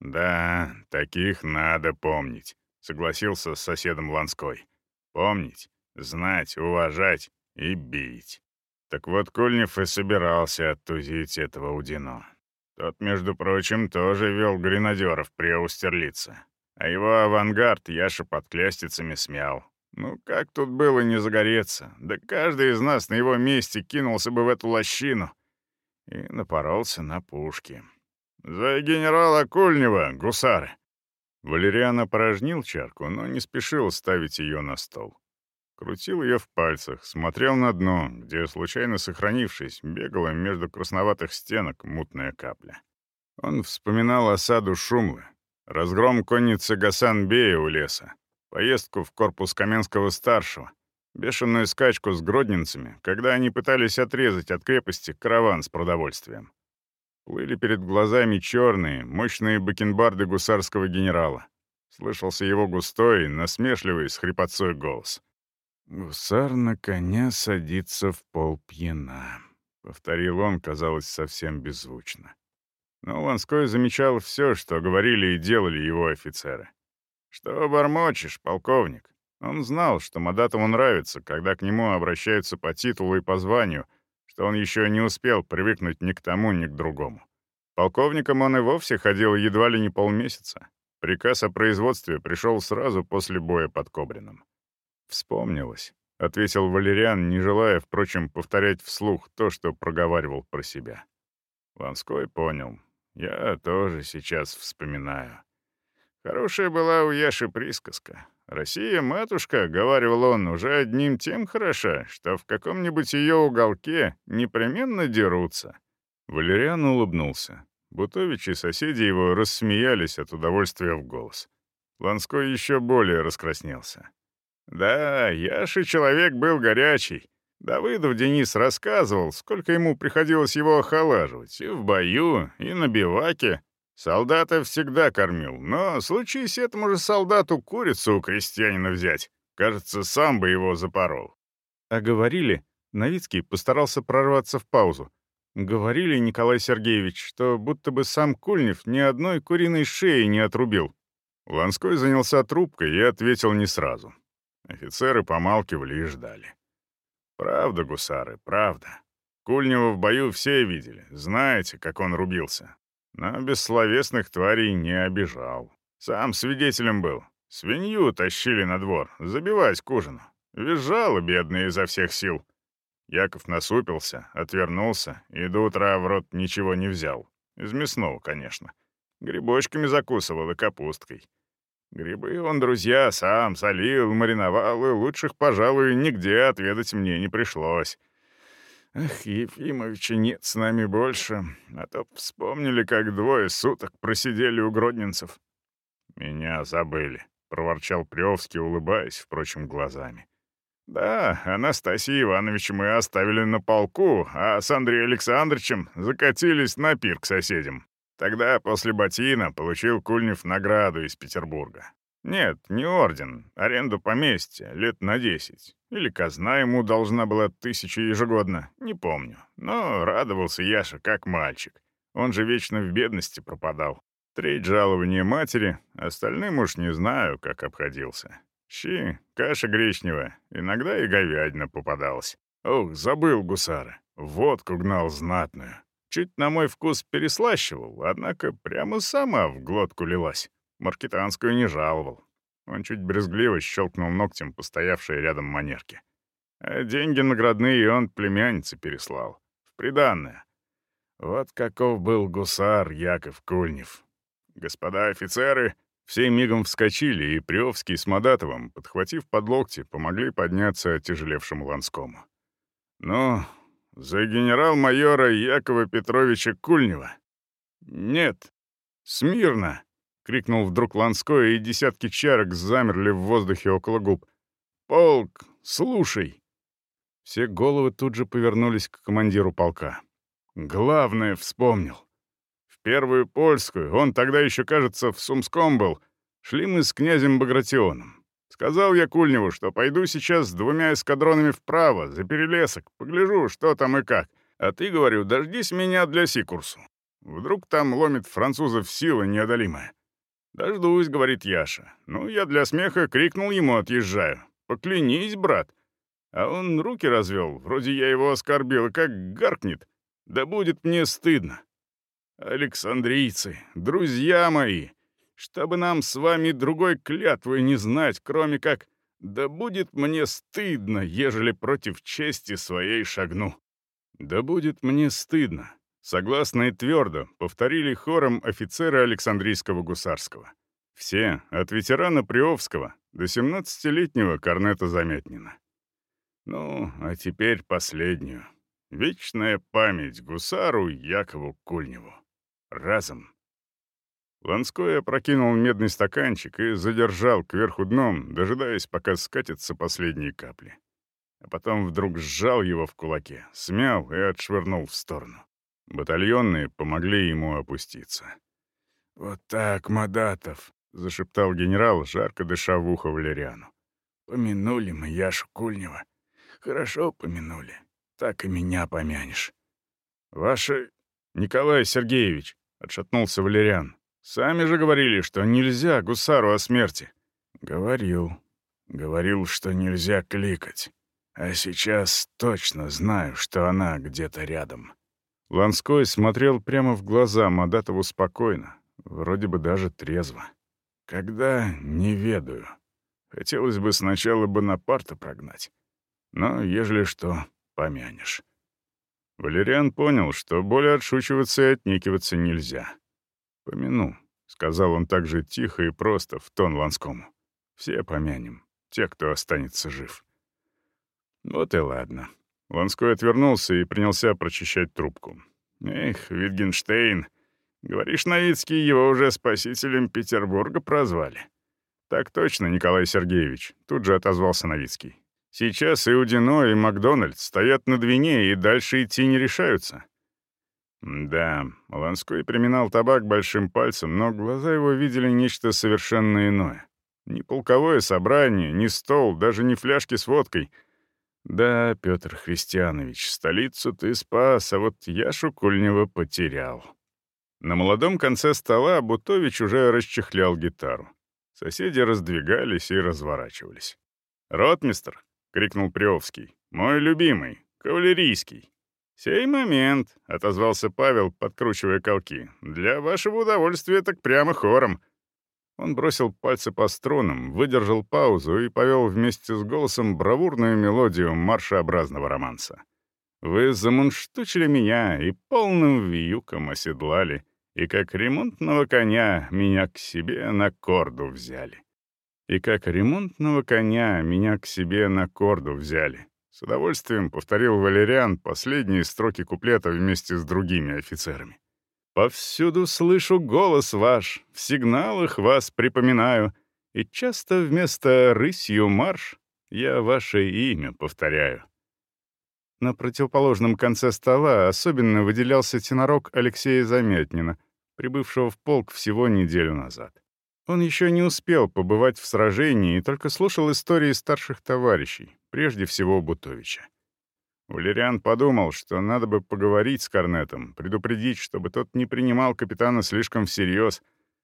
«Да, таких надо помнить», — согласился с соседом Ланской. «Помнить, знать, уважать и бить». Так вот Кольнев и собирался оттузить этого Удино. Тот, между прочим, тоже вел гренадеров при Аустерлице. А его авангард Яша под клястицами смял. Ну, как тут было не загореться? Да каждый из нас на его месте кинулся бы в эту лощину. И напоролся на пушки. «За генерала Кульнева, гусары!» Валериан опорожнил чарку, но не спешил ставить ее на стол. Крутил ее в пальцах, смотрел на дно, где, случайно сохранившись, бегала между красноватых стенок мутная капля. Он вспоминал осаду Шумлы, разгром конницы Гасан-Бея у леса, поездку в корпус Каменского-старшего, бешеную скачку с гродненцами, когда они пытались отрезать от крепости караван с продовольствием. Плыли перед глазами черные, мощные бакенбарды гусарского генерала. Слышался его густой, насмешливый, с хрипотцой голос. «Гусар на коня садится в пол пьяна», — повторил он, казалось, совсем беззвучно. Но Ланской замечал все, что говорили и делали его офицеры. «Что бормочешь, полковник?» Он знал, что Мадатову нравится, когда к нему обращаются по титулу и по званию, что он еще не успел привыкнуть ни к тому, ни к другому. Полковником он и вовсе ходил едва ли не полмесяца. Приказ о производстве пришел сразу после боя под Кобрином. «Вспомнилось», — ответил Валериан, не желая, впрочем, повторять вслух то, что проговаривал про себя. Ланской понял. «Я тоже сейчас вспоминаю. Хорошая была у Яши присказка. «Россия, матушка», — говорил он, — «уже одним тем хороша, что в каком-нибудь ее уголке непременно дерутся». Валериан улыбнулся. Бутович и соседи его рассмеялись от удовольствия в голос. Ланской еще более раскраснелся. Да, Яши человек был горячий. Давыдов Денис рассказывал, сколько ему приходилось его охолаживать и в бою, и на биваке. Солдата всегда кормил, но случись этому же солдату курицу у крестьянина взять, кажется, сам бы его запорол. А говорили, Новицкий постарался прорваться в паузу. Говорили, Николай Сергеевич, что будто бы сам Кульнев ни одной куриной шеи не отрубил. Ланской занялся трубкой и ответил не сразу. Офицеры помалкивали и ждали. «Правда, гусары, правда. Кульнева в бою все видели, знаете, как он рубился. Но бессловесных тварей не обижал. Сам свидетелем был. Свинью тащили на двор, забивать к ужину. Визжала бедная изо всех сил. Яков насупился, отвернулся и до утра в рот ничего не взял. Из мясного, конечно. Грибочками закусывал и капусткой. Грибы он, друзья, сам солил, мариновал, и лучших, пожалуй, нигде отведать мне не пришлось. Ах, Ефимовича нет с нами больше, а то вспомнили, как двое суток просидели у гродненцев. «Меня забыли», — проворчал Приовский, улыбаясь, впрочем, глазами. «Да, Анастасия Ивановича мы оставили на полку, а с Андреем Александровичем закатились на пир к соседям. Тогда, после Батина, получил Кульнев награду из Петербурга. Нет, не орден, аренду поместья, лет на десять. Или казна ему должна была тысяча ежегодно, не помню. Но радовался Яша как мальчик. Он же вечно в бедности пропадал. Треть жалования матери, остальным уж не знаю, как обходился. Щи, каша гречневая, иногда и говядина попадалась. Ох, забыл гусара. Водку гнал знатную. Чуть на мой вкус переслащивал, однако прямо сама в глотку лилась. Маркетанскую не жаловал. Он чуть брезгливо щелкнул ногтем по стоявшей рядом манерке. А деньги наградные он племяннице переслал. В приданное. Вот каков был гусар Яков Кульнев. Господа офицеры все мигом вскочили, и Приовский с Мадатовым, подхватив под локти, помогли подняться отяжелевшему Ланскому. «Ну, за генерал-майора Якова Петровича Кульнева?» «Нет, смирно!» — крикнул вдруг Ланской, и десятки чарок замерли в воздухе около губ. «Полк, слушай!» Все головы тут же повернулись к командиру полка. Главное вспомнил. В первую польскую, он тогда еще, кажется, в Сумском был, шли мы с князем Багратионом. Сказал я Кульневу, что пойду сейчас с двумя эскадронами вправо, за перелесок, погляжу, что там и как. А ты, говорю, дождись меня для Сикурсу. Вдруг там ломит французов сила неодолимая. «Дождусь», — говорит Яша. Ну, я для смеха крикнул ему, отъезжаю. «Поклянись, брат». А он руки развел, вроде я его оскорбил, и как гаркнет. Да будет мне стыдно. Александрийцы, друзья мои, чтобы нам с вами другой клятвы не знать, кроме как «Да будет мне стыдно, ежели против чести своей шагну». «Да будет мне стыдно», согласно и твердо повторили хором офицеры Александрийского гусарского. Все, от ветерана Приовского до 17-летнего корнета Замятнина. Ну, а теперь последнюю. Вечная память гусару Якову Кульневу. Разом. Ланской опрокинул медный стаканчик и задержал кверху дном, дожидаясь, пока скатятся последние капли. А потом вдруг сжал его в кулаке, смял и отшвырнул в сторону. Батальонные помогли ему опуститься. «Вот так, Мадатов!» — зашептал генерал, жарко дыша в ухо Валериану. «Помянули мы Яшу Кульнева. Хорошо помянули. Так и меня помянешь». «Ваше... Николай Сергеевич», — отшатнулся Валериан, «сами же говорили, что нельзя гусару о смерти». «Говорил. Говорил, что нельзя кликать. А сейчас точно знаю, что она где-то рядом». Ланской смотрел прямо в глаза Мадатову спокойно, вроде бы даже трезво. «Когда — не ведаю. Хотелось бы сначала Бонапарта прогнать. Но, ежели что, помянешь». Валериан понял, что более отшучиваться и отникиваться нельзя. «Помяну», — сказал он так же тихо и просто, в тон Ланскому. «Все помянем, те, кто останется жив». Вот и ладно. Ланской отвернулся и принялся прочищать трубку. «Эх, Витгенштейн, говоришь, Новицкий его уже спасителем Петербурга прозвали?» «Так точно, Николай Сергеевич», — тут же отозвался Новицкий. Сейчас и Удино, и Макдональдс стоят на Двине и дальше идти не решаются. Да, Ланской приминал табак большим пальцем, но глаза его видели нечто совершенно иное. Ни полковое собрание, ни стол, даже не фляжки с водкой. Да, Петр Христианович, столицу ты спас, а вот Яшу Кульнева потерял. На молодом конце стола Бутович уже расчехлял гитару. Соседи раздвигались и разворачивались. «Ротмистр, крикнул Приовский. «Мой любимый, кавалерийский». «Сей момент», — отозвался Павел, подкручивая колки. «Для вашего удовольствия так прямо хором». Он бросил пальцы по струнам, выдержал паузу и повел вместе с голосом бравурную мелодию маршеобразного романса. «Вы замунштучили меня и полным вьюком оседлали, и как ремонтного коня меня к себе на корду взяли». И как ремонтного коня меня к себе на корду взяли. С удовольствием повторил Валериан последние строки куплета вместе с другими офицерами. «Повсюду слышу голос ваш, в сигналах вас припоминаю, и часто вместо «рысью марш» я ваше имя повторяю». На противоположном конце стола особенно выделялся тенорок Алексея Замятнина, прибывшего в полк всего неделю назад. Он еще не успел побывать в сражении и только слушал истории старших товарищей, прежде всего Бутовича. Валериан подумал, что надо бы поговорить с Корнетом, предупредить, чтобы тот не принимал капитана слишком всерьез,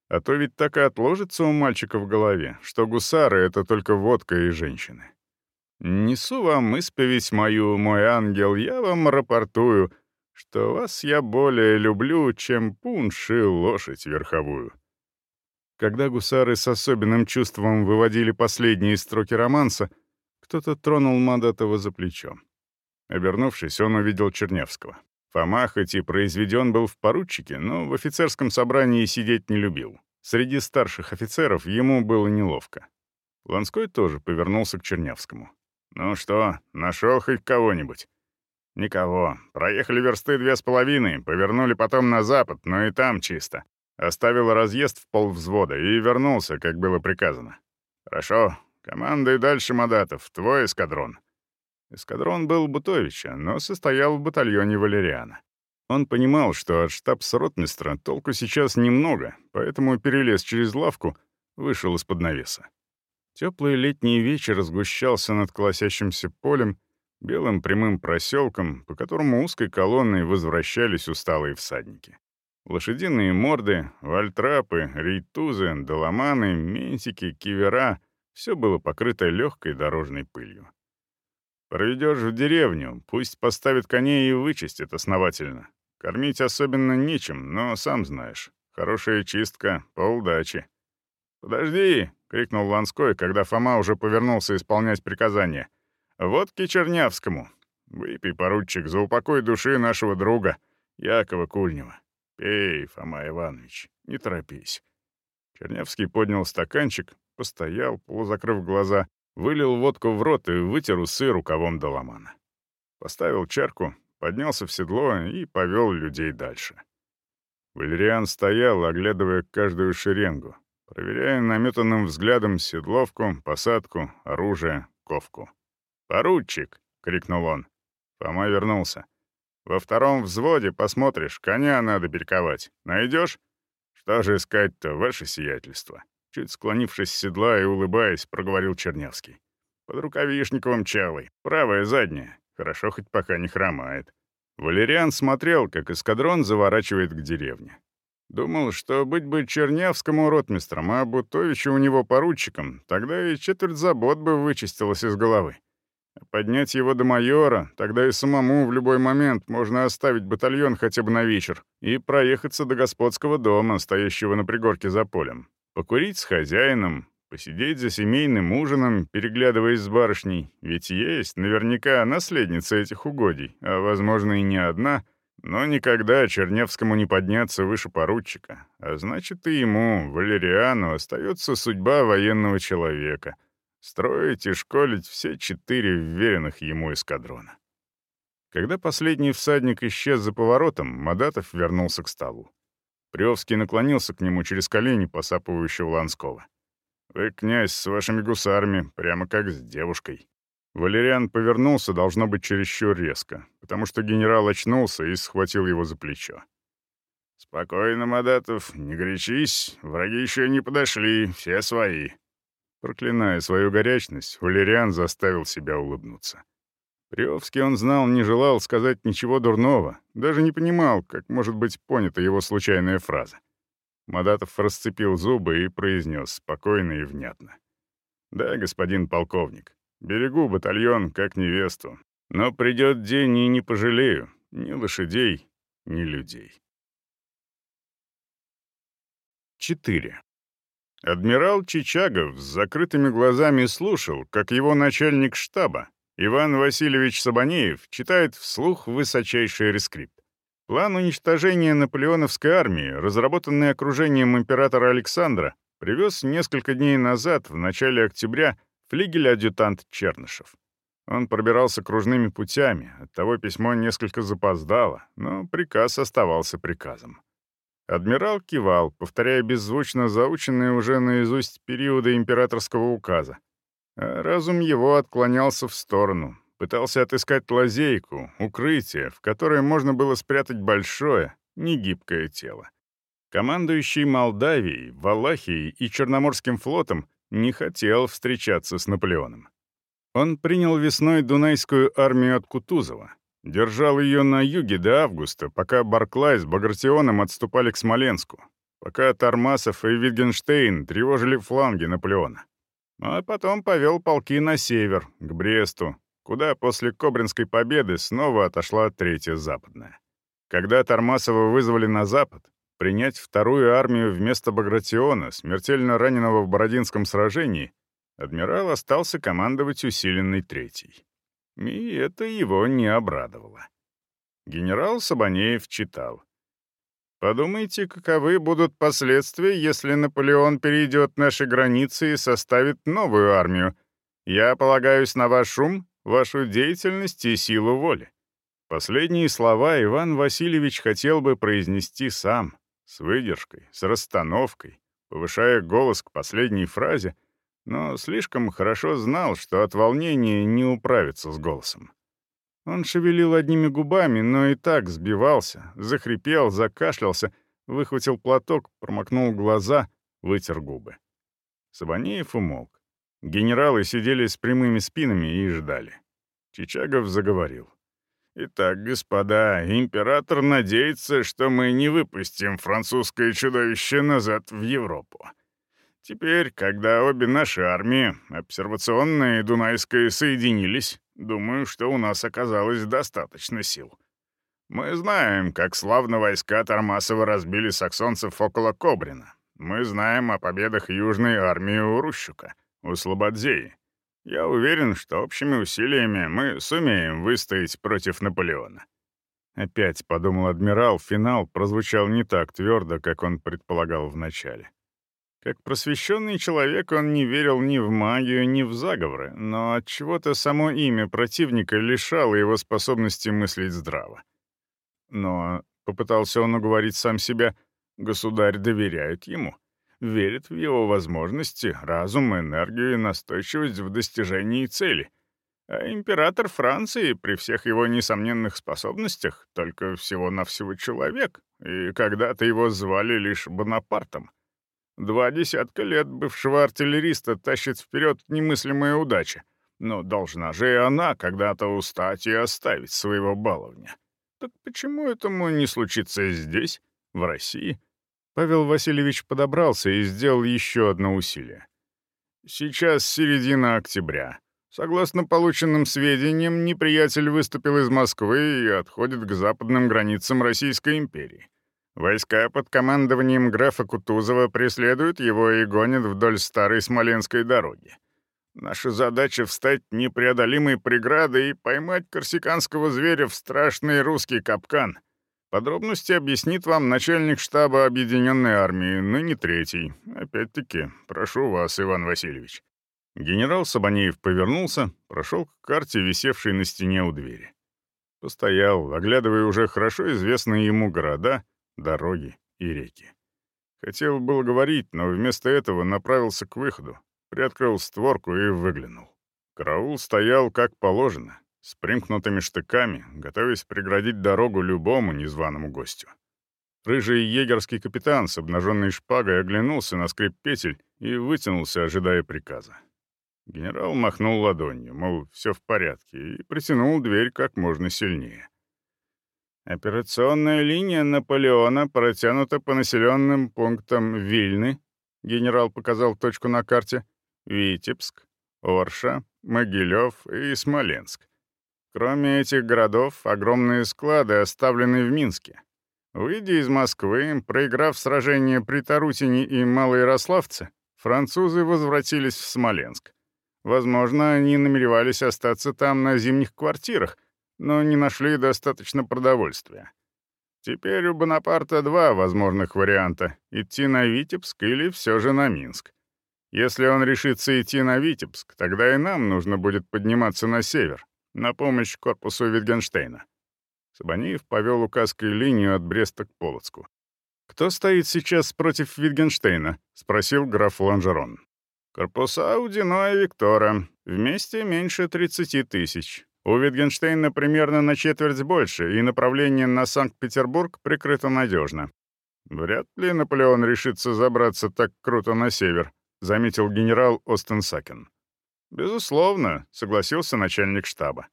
А то ведь так и отложится у мальчика в голове, что гусары — это только водка и женщины. Несу вам исповедь мою, мой ангел, я вам рапортую, что вас я более люблю, чем пунш и лошадь верховую. Когда гусары с особенным чувством выводили последние строки романса, кто-то тронул Мадатова за плечо. Обернувшись, он увидел Чернявского. Фома хоть и произведен был в поручике, но в офицерском собрании сидеть не любил. Среди старших офицеров ему было неловко. Ланской тоже повернулся к Чернявскому. «Ну что, нашел хоть кого-нибудь?» «Никого. Проехали версты две с половиной, повернули потом на запад, но и там чисто. Оставил разъезд в полвзвода и вернулся, как было приказано. Хорошо. Команда и дальше Мадатов, твой эскадрон». Эскадрон был Бутовича, но состоял в батальоне Валериана. Он понимал, что от штабс-ротмистра толку сейчас немного, поэтому перелез через лавку, вышел из-под навеса. Теплый летний вечер сгущался над колосящимся полем, белым прямым проселком, по которому узкой колонной возвращались усталые всадники. Лошадиные морды, вальтрапы, рейтузы, доломаны, ментики, кивера — все было покрыто легкой дорожной пылью. Проведешь в деревню, пусть поставит коней и вычистит основательно. Кормить особенно нечем, но сам знаешь. Хорошая чистка — полдачи. «Подожди!» — крикнул Ланской, когда Фома уже повернулся исполнять приказание. «Водки Чернявскому. Выпей, поручик, за упокой души нашего друга, Якова Кульнева. Пей, Фома Иванович, не торопись». Чернявский поднял стаканчик, постоял, полузакрыв глаза, Вылил водку в рот и вытер усы рукавом доломана. Поставил чарку, поднялся в седло и повел людей дальше. Валериан стоял, оглядывая каждую шеренгу, проверяя наметанным взглядом седловку, посадку, оружие, ковку. «Поручик!» — крикнул он. Фома вернулся. «Во втором взводе посмотришь, коня надо перековать. Найдешь? Что же искать-то, ваше сиятельство?» Чуть склонившись с седла и улыбаясь, проговорил Чернявский. «Под рукавишниковым чалой. Правая задняя. Хорошо, хоть пока не хромает». Валериан смотрел, как эскадрон заворачивает к деревне. Думал, что быть бы Чернявскому ротмистром, а Бутовичу у него поручиком, тогда и четверть забот бы вычистилась из головы. Поднять его до майора, тогда и самому в любой момент можно оставить батальон хотя бы на вечер и проехаться до господского дома, стоящего на пригорке за полем, Покурить с хозяином, посидеть за семейным ужином, переглядываясь с барышней, ведь есть наверняка наследница этих угодий, а, возможно, и не одна, но никогда Черневскому не подняться выше поручика, а значит, и ему, Валериану, остается судьба военного человека — строить и школить все четыре вверенных ему эскадрона. Когда последний всадник исчез за поворотом, Мадатов вернулся к столу. Приовский наклонился к нему через колени посапывающего Ланского. «Вы, князь, с вашими гусарами, прямо как с девушкой». Валериан повернулся, должно быть, чересчур резко, потому что генерал очнулся и схватил его за плечо. «Спокойно, Мадатов, не горячись, враги еще не подошли, все свои». Проклиная свою горячность, Валериан заставил себя улыбнуться. Приовский он знал, не желал сказать ничего дурного, даже не понимал, как может быть понята его случайная фраза. Мадатов расцепил зубы и произнес спокойно и внятно. «Да, господин полковник, берегу батальон как невесту, но придет день и не пожалею ни лошадей, ни людей». 4. Адмирал Чичагов с закрытыми глазами слушал, как его начальник штаба, Иван Васильевич Сабанеев читает вслух высочайший рескрипт. План уничтожения наполеоновской армии, разработанный окружением императора Александра, привез несколько дней назад, в начале октября, флигель-адъютант Чернышев. Он пробирался кружными путями, оттого письмо несколько запоздало, но приказ оставался приказом. Адмирал кивал, повторяя беззвучно заученные уже наизусть периоды императорского указа, а разум его отклонялся в сторону, пытался отыскать лазейку, укрытие, в которое можно было спрятать большое, негибкое тело. Командующий Молдавией, Валахией и Черноморским флотом не хотел встречаться с Наполеоном. Он принял весной Дунайскую армию от Кутузова, держал ее на юге до августа, пока Барклай с Багратионом отступали к Смоленску. пока Тормасов и Витгенштейн тревожили фланги Наполеона. А потом повел полки на север, к Бресту, куда после Кобринской победы снова отошла Третья Западная. Когда Тормасова вызвали на запад, принять вторую армию вместо Багратиона, смертельно раненого в Бородинском сражении, адмирал остался командовать усиленной Третьей. И это его не обрадовало. Генерал Сабанеев читал. «Подумайте, каковы будут последствия, если Наполеон перейдет наши границы и составит новую армию. Я полагаюсь на ваш ум, вашу деятельность и силу воли». Последние слова Иван Васильевич хотел бы произнести сам, с выдержкой, с расстановкой, повышая голос к последней фразе, но слишком хорошо знал, что от волнения не управиться с голосом. Он шевелил одними губами, но и так сбивался, захрипел, закашлялся, выхватил платок, промокнул глаза, вытер губы. Сабанеев умолк. Генералы сидели с прямыми спинами и ждали. Чичагов заговорил. «Итак, господа, император надеется, что мы не выпустим французское чудовище назад в Европу. Теперь, когда обе наши армии, обсервационная и Дунайская, соединились, думаю, что у нас оказалось достаточно сил. Мы знаем, как славно войска Тормасова разбили саксонцев около Кобрина. Мы знаем о победах Южной армии у Рущука, у Слободзеи. Я уверен, что общими усилиями мы сумеем выстоять против Наполеона. Опять, подумал адмирал, финал прозвучал не так твердо, как он предполагал вначале. Как просвещенный человек он не верил ни в магию, ни в заговоры, но от чего то само имя противника лишало его способности мыслить здраво. Но, попытался он уговорить сам себя, государь доверяет ему, верит в его возможности, разум, энергию и настойчивость в достижении цели. А император Франции, при всех его несомненных способностях, только всего-навсего человек, и когда-то его звали лишь Бонапартом — Два десятка лет бывшего артиллериста тащит вперед немыслимая удача. Но должна же и она когда-то устать и оставить своего баловня. Так почему этому не случится здесь, в России? Павел Васильевич подобрался и сделал еще одно усилие. Сейчас середина октября. Согласно полученным сведениям, неприятель выступил из Москвы и отходит к западным границам Российской империи. Войска под командованием графа Кутузова преследуют его и гонят вдоль старой Смоленской дороги. Наша задача — встать непреодолимой преградой и поймать корсиканского зверя в страшный русский капкан. Подробности объяснит вам начальник штаба Объединенной армии, ныне третий. Опять-таки, прошу вас, Иван Васильевич». Генерал Сабанеев повернулся, прошел к карте, висевшей на стене у двери. Постоял, оглядывая уже хорошо известные ему города — дороги и реки. Хотел было говорить, но вместо этого направился к выходу, приоткрыл створку и выглянул. Караул стоял как положено, с примкнутыми штыками, готовясь преградить дорогу любому незваному гостю. Рыжий егерский капитан с обнаженной шпагой оглянулся на скрип петель и вытянулся, ожидая приказа. Генерал махнул ладонью, мол, все в порядке, и притянул дверь как можно сильнее. Операционная линия Наполеона протянута по населенным пунктам Вильны, генерал показал точку на карте, Витебск, Орша, Могилев и Смоленск. Кроме этих городов, огромные склады оставлены в Минске. Выйдя из Москвы, проиграв сражение при Тарутине и Малоярославце, французы возвратились в Смоленск. Возможно, они намеревались остаться там на зимних квартирах, но не нашли достаточно продовольствия. Теперь у Бонапарта два возможных варианта — идти на Витебск или все же на Минск. Если он решится идти на Витебск, тогда и нам нужно будет подниматься на север, на помощь корпусу Витгенштейна. Сабаниев повел указкой линию от Бреста к Полоцку. «Кто стоит сейчас против Витгенштейна?» — спросил граф Ланжерон. «Корпуса Удино и Виктора. Вместе меньше 30 тысяч. У Витгенштейна примерно на четверть больше, и направление на Санкт-Петербург прикрыто надежно. «Вряд ли Наполеон решится забраться так круто на север», — заметил генерал Остенсакен. «Безусловно», — согласился начальник штаба.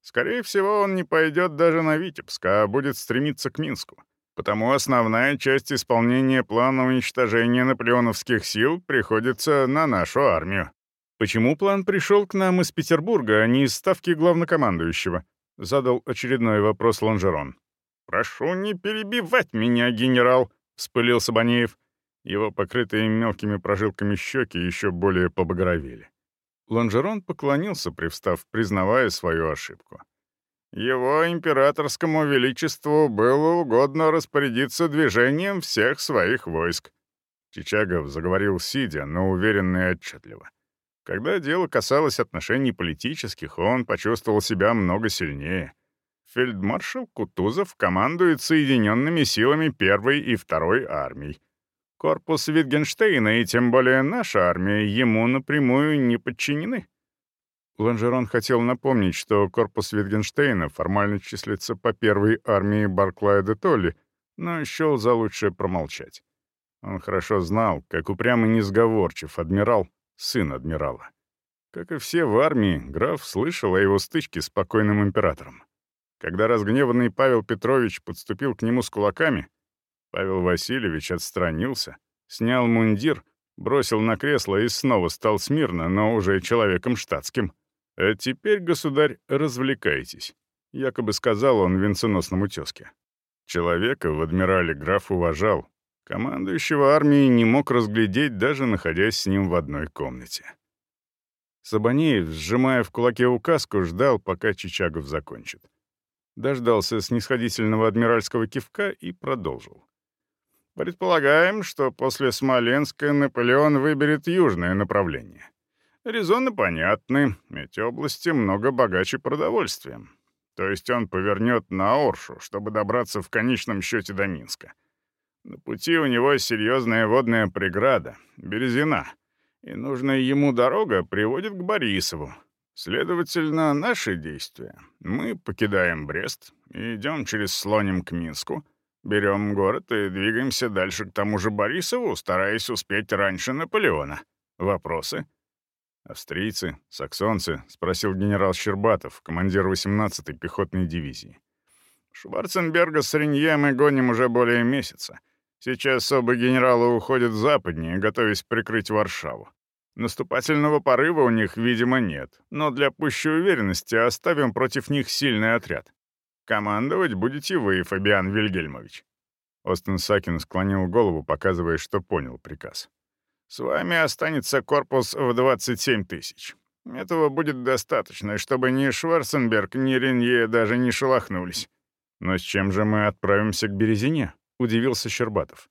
«Скорее всего, он не пойдет даже на Витебск, а будет стремиться к Минску. Потому основная часть исполнения плана уничтожения наполеоновских сил приходится на нашу армию. Почему план пришел к нам из Петербурга, а не из ставки главнокомандующего? Задал очередной вопрос Лонжерон. «Прошу не перебивать меня, генерал», — вспылил Сабанеев. Его покрытые мелкими прожилками щеки еще более побагровели. Лонжерон поклонился, привстав, признавая свою ошибку. Его императорскому величеству было угодно распорядиться движением всех своих войск. Чичагов заговорил сидя, но уверенно и отчетливо. Когда дело касалось отношений политических, он почувствовал себя много сильнее. Фельдмаршал Кутузов командует соединенными силами первой и второй армий. Корпус Витгенштейна и тем более наша армия ему напрямую не подчинены. Ланжерон хотел напомнить, что корпус Витгенштейна формально числится по первой армии Барклая де Толли, но счел за лучшее промолчать. Он хорошо знал, как упрямый несговорчив адмирал, сын адмирала. Как и все в армии, граф слышал о его стычке с покойным императором. Когда разгневанный Павел Петрович подступил к нему с кулаками, Павел Васильевич отстранился, снял мундир, бросил на кресло и снова стал смирно, но уже человеком штатским — «А теперь, государь, развлекайтесь», — якобы сказал он венценосному тезке. Человека в адмирале граф уважал. Командующего армией не мог разглядеть, даже находясь с ним в одной комнате. Сабанеев, сжимая в кулаке указку, ждал, пока Чичагов закончит. Дождался снисходительного адмиральского кивка и продолжил. «Предполагаем, что после Смоленска Наполеон выберет южное направление. Резоны понятны, эти области много богаче продовольствием. То есть он повернет на Оршу, чтобы добраться в конечном счете до Минска. На пути у него серьезная водная преграда — Березина, и нужная ему дорога приводит к Борисову. Следовательно, наши действия. Мы покидаем Брест идем через Слоним к Минску, берем город и двигаемся дальше к тому же Борисову, стараясь успеть раньше Наполеона. Вопросы? «Австрийцы? Саксонцы?» — спросил генерал Щербатов, командир 18-й пехотной дивизии. «Шварценберга с Ренье мы гоним уже более месяца. Сейчас оба генерала уходят западнее, готовясь прикрыть Варшаву. Наступательного порыва у них, видимо, нет, но для пущей уверенности оставим против них сильный отряд. Командовать будете вы, Фабиан Вильгельмович». Остен Сакин склонил голову, показывая, что понял приказ. С вами останется корпус в 27 тысяч. Этого будет достаточно, чтобы ни Шварценберг, ни Ренье даже не шелохнулись. Но с чем же мы отправимся к Березине? Удивился Щербатов.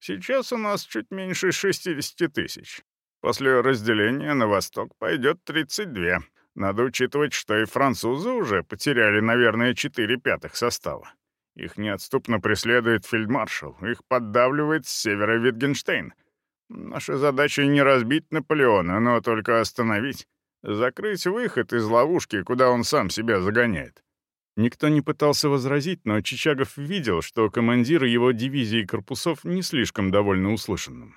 Сейчас у нас чуть меньше 60 тысяч. После разделения на восток пойдет 32. Надо учитывать, что и французы уже потеряли, наверное, 4 пятых состава. Их неотступно преследует фельдмаршал, их поддавливает с севера Витгенштейн — Наша задача не разбить Наполеона, но только остановить. Закрыть выход из ловушки, куда он сам себя загоняет. Никто не пытался возразить, но Чичагов видел, что командиры его дивизии корпусов не слишком довольны услышанным.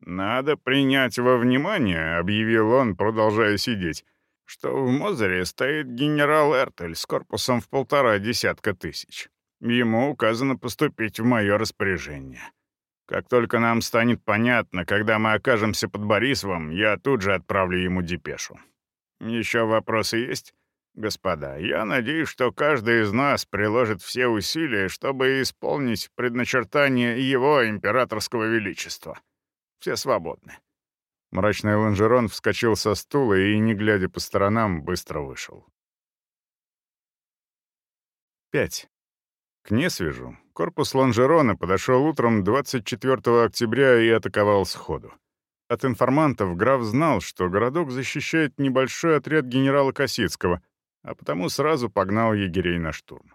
«Надо принять во внимание», — объявил он, продолжая сидеть, что в Мозере стоит генерал Эртель с корпусом в полтора десятка тысяч. Ему указано поступить в мое распоряжение. Как только нам станет понятно, когда мы окажемся под Борисовым, я тут же отправлю ему депешу. Еще вопросы есть? Господа, я надеюсь, что каждый из нас приложит все усилия, чтобы исполнить предначертание его императорского величества. Все свободны». Мрачный лонжерон вскочил со стула и, не глядя по сторонам, быстро вышел. 5. К Несвежу корпус Ланжерона подошел утром 24 октября и атаковал сходу. От информантов граф знал, что городок защищает небольшой отряд генерала Косицкого, а потому сразу погнал егерей на штурм.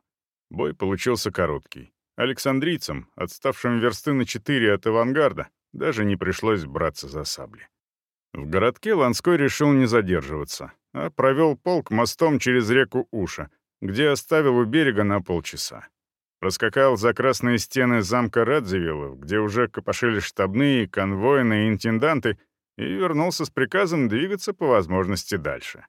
Бой получился короткий. Александрийцам, отставшим версты на четыре от авангарда, даже не пришлось браться за сабли. В городке Ланской решил не задерживаться, а провел полк мостом через реку Уша, где оставил у берега на полчаса. Проскакал за красные стены замка Радзивиллов, где уже копошились штабные, конвойные интенданты, и вернулся с приказом двигаться по возможности дальше.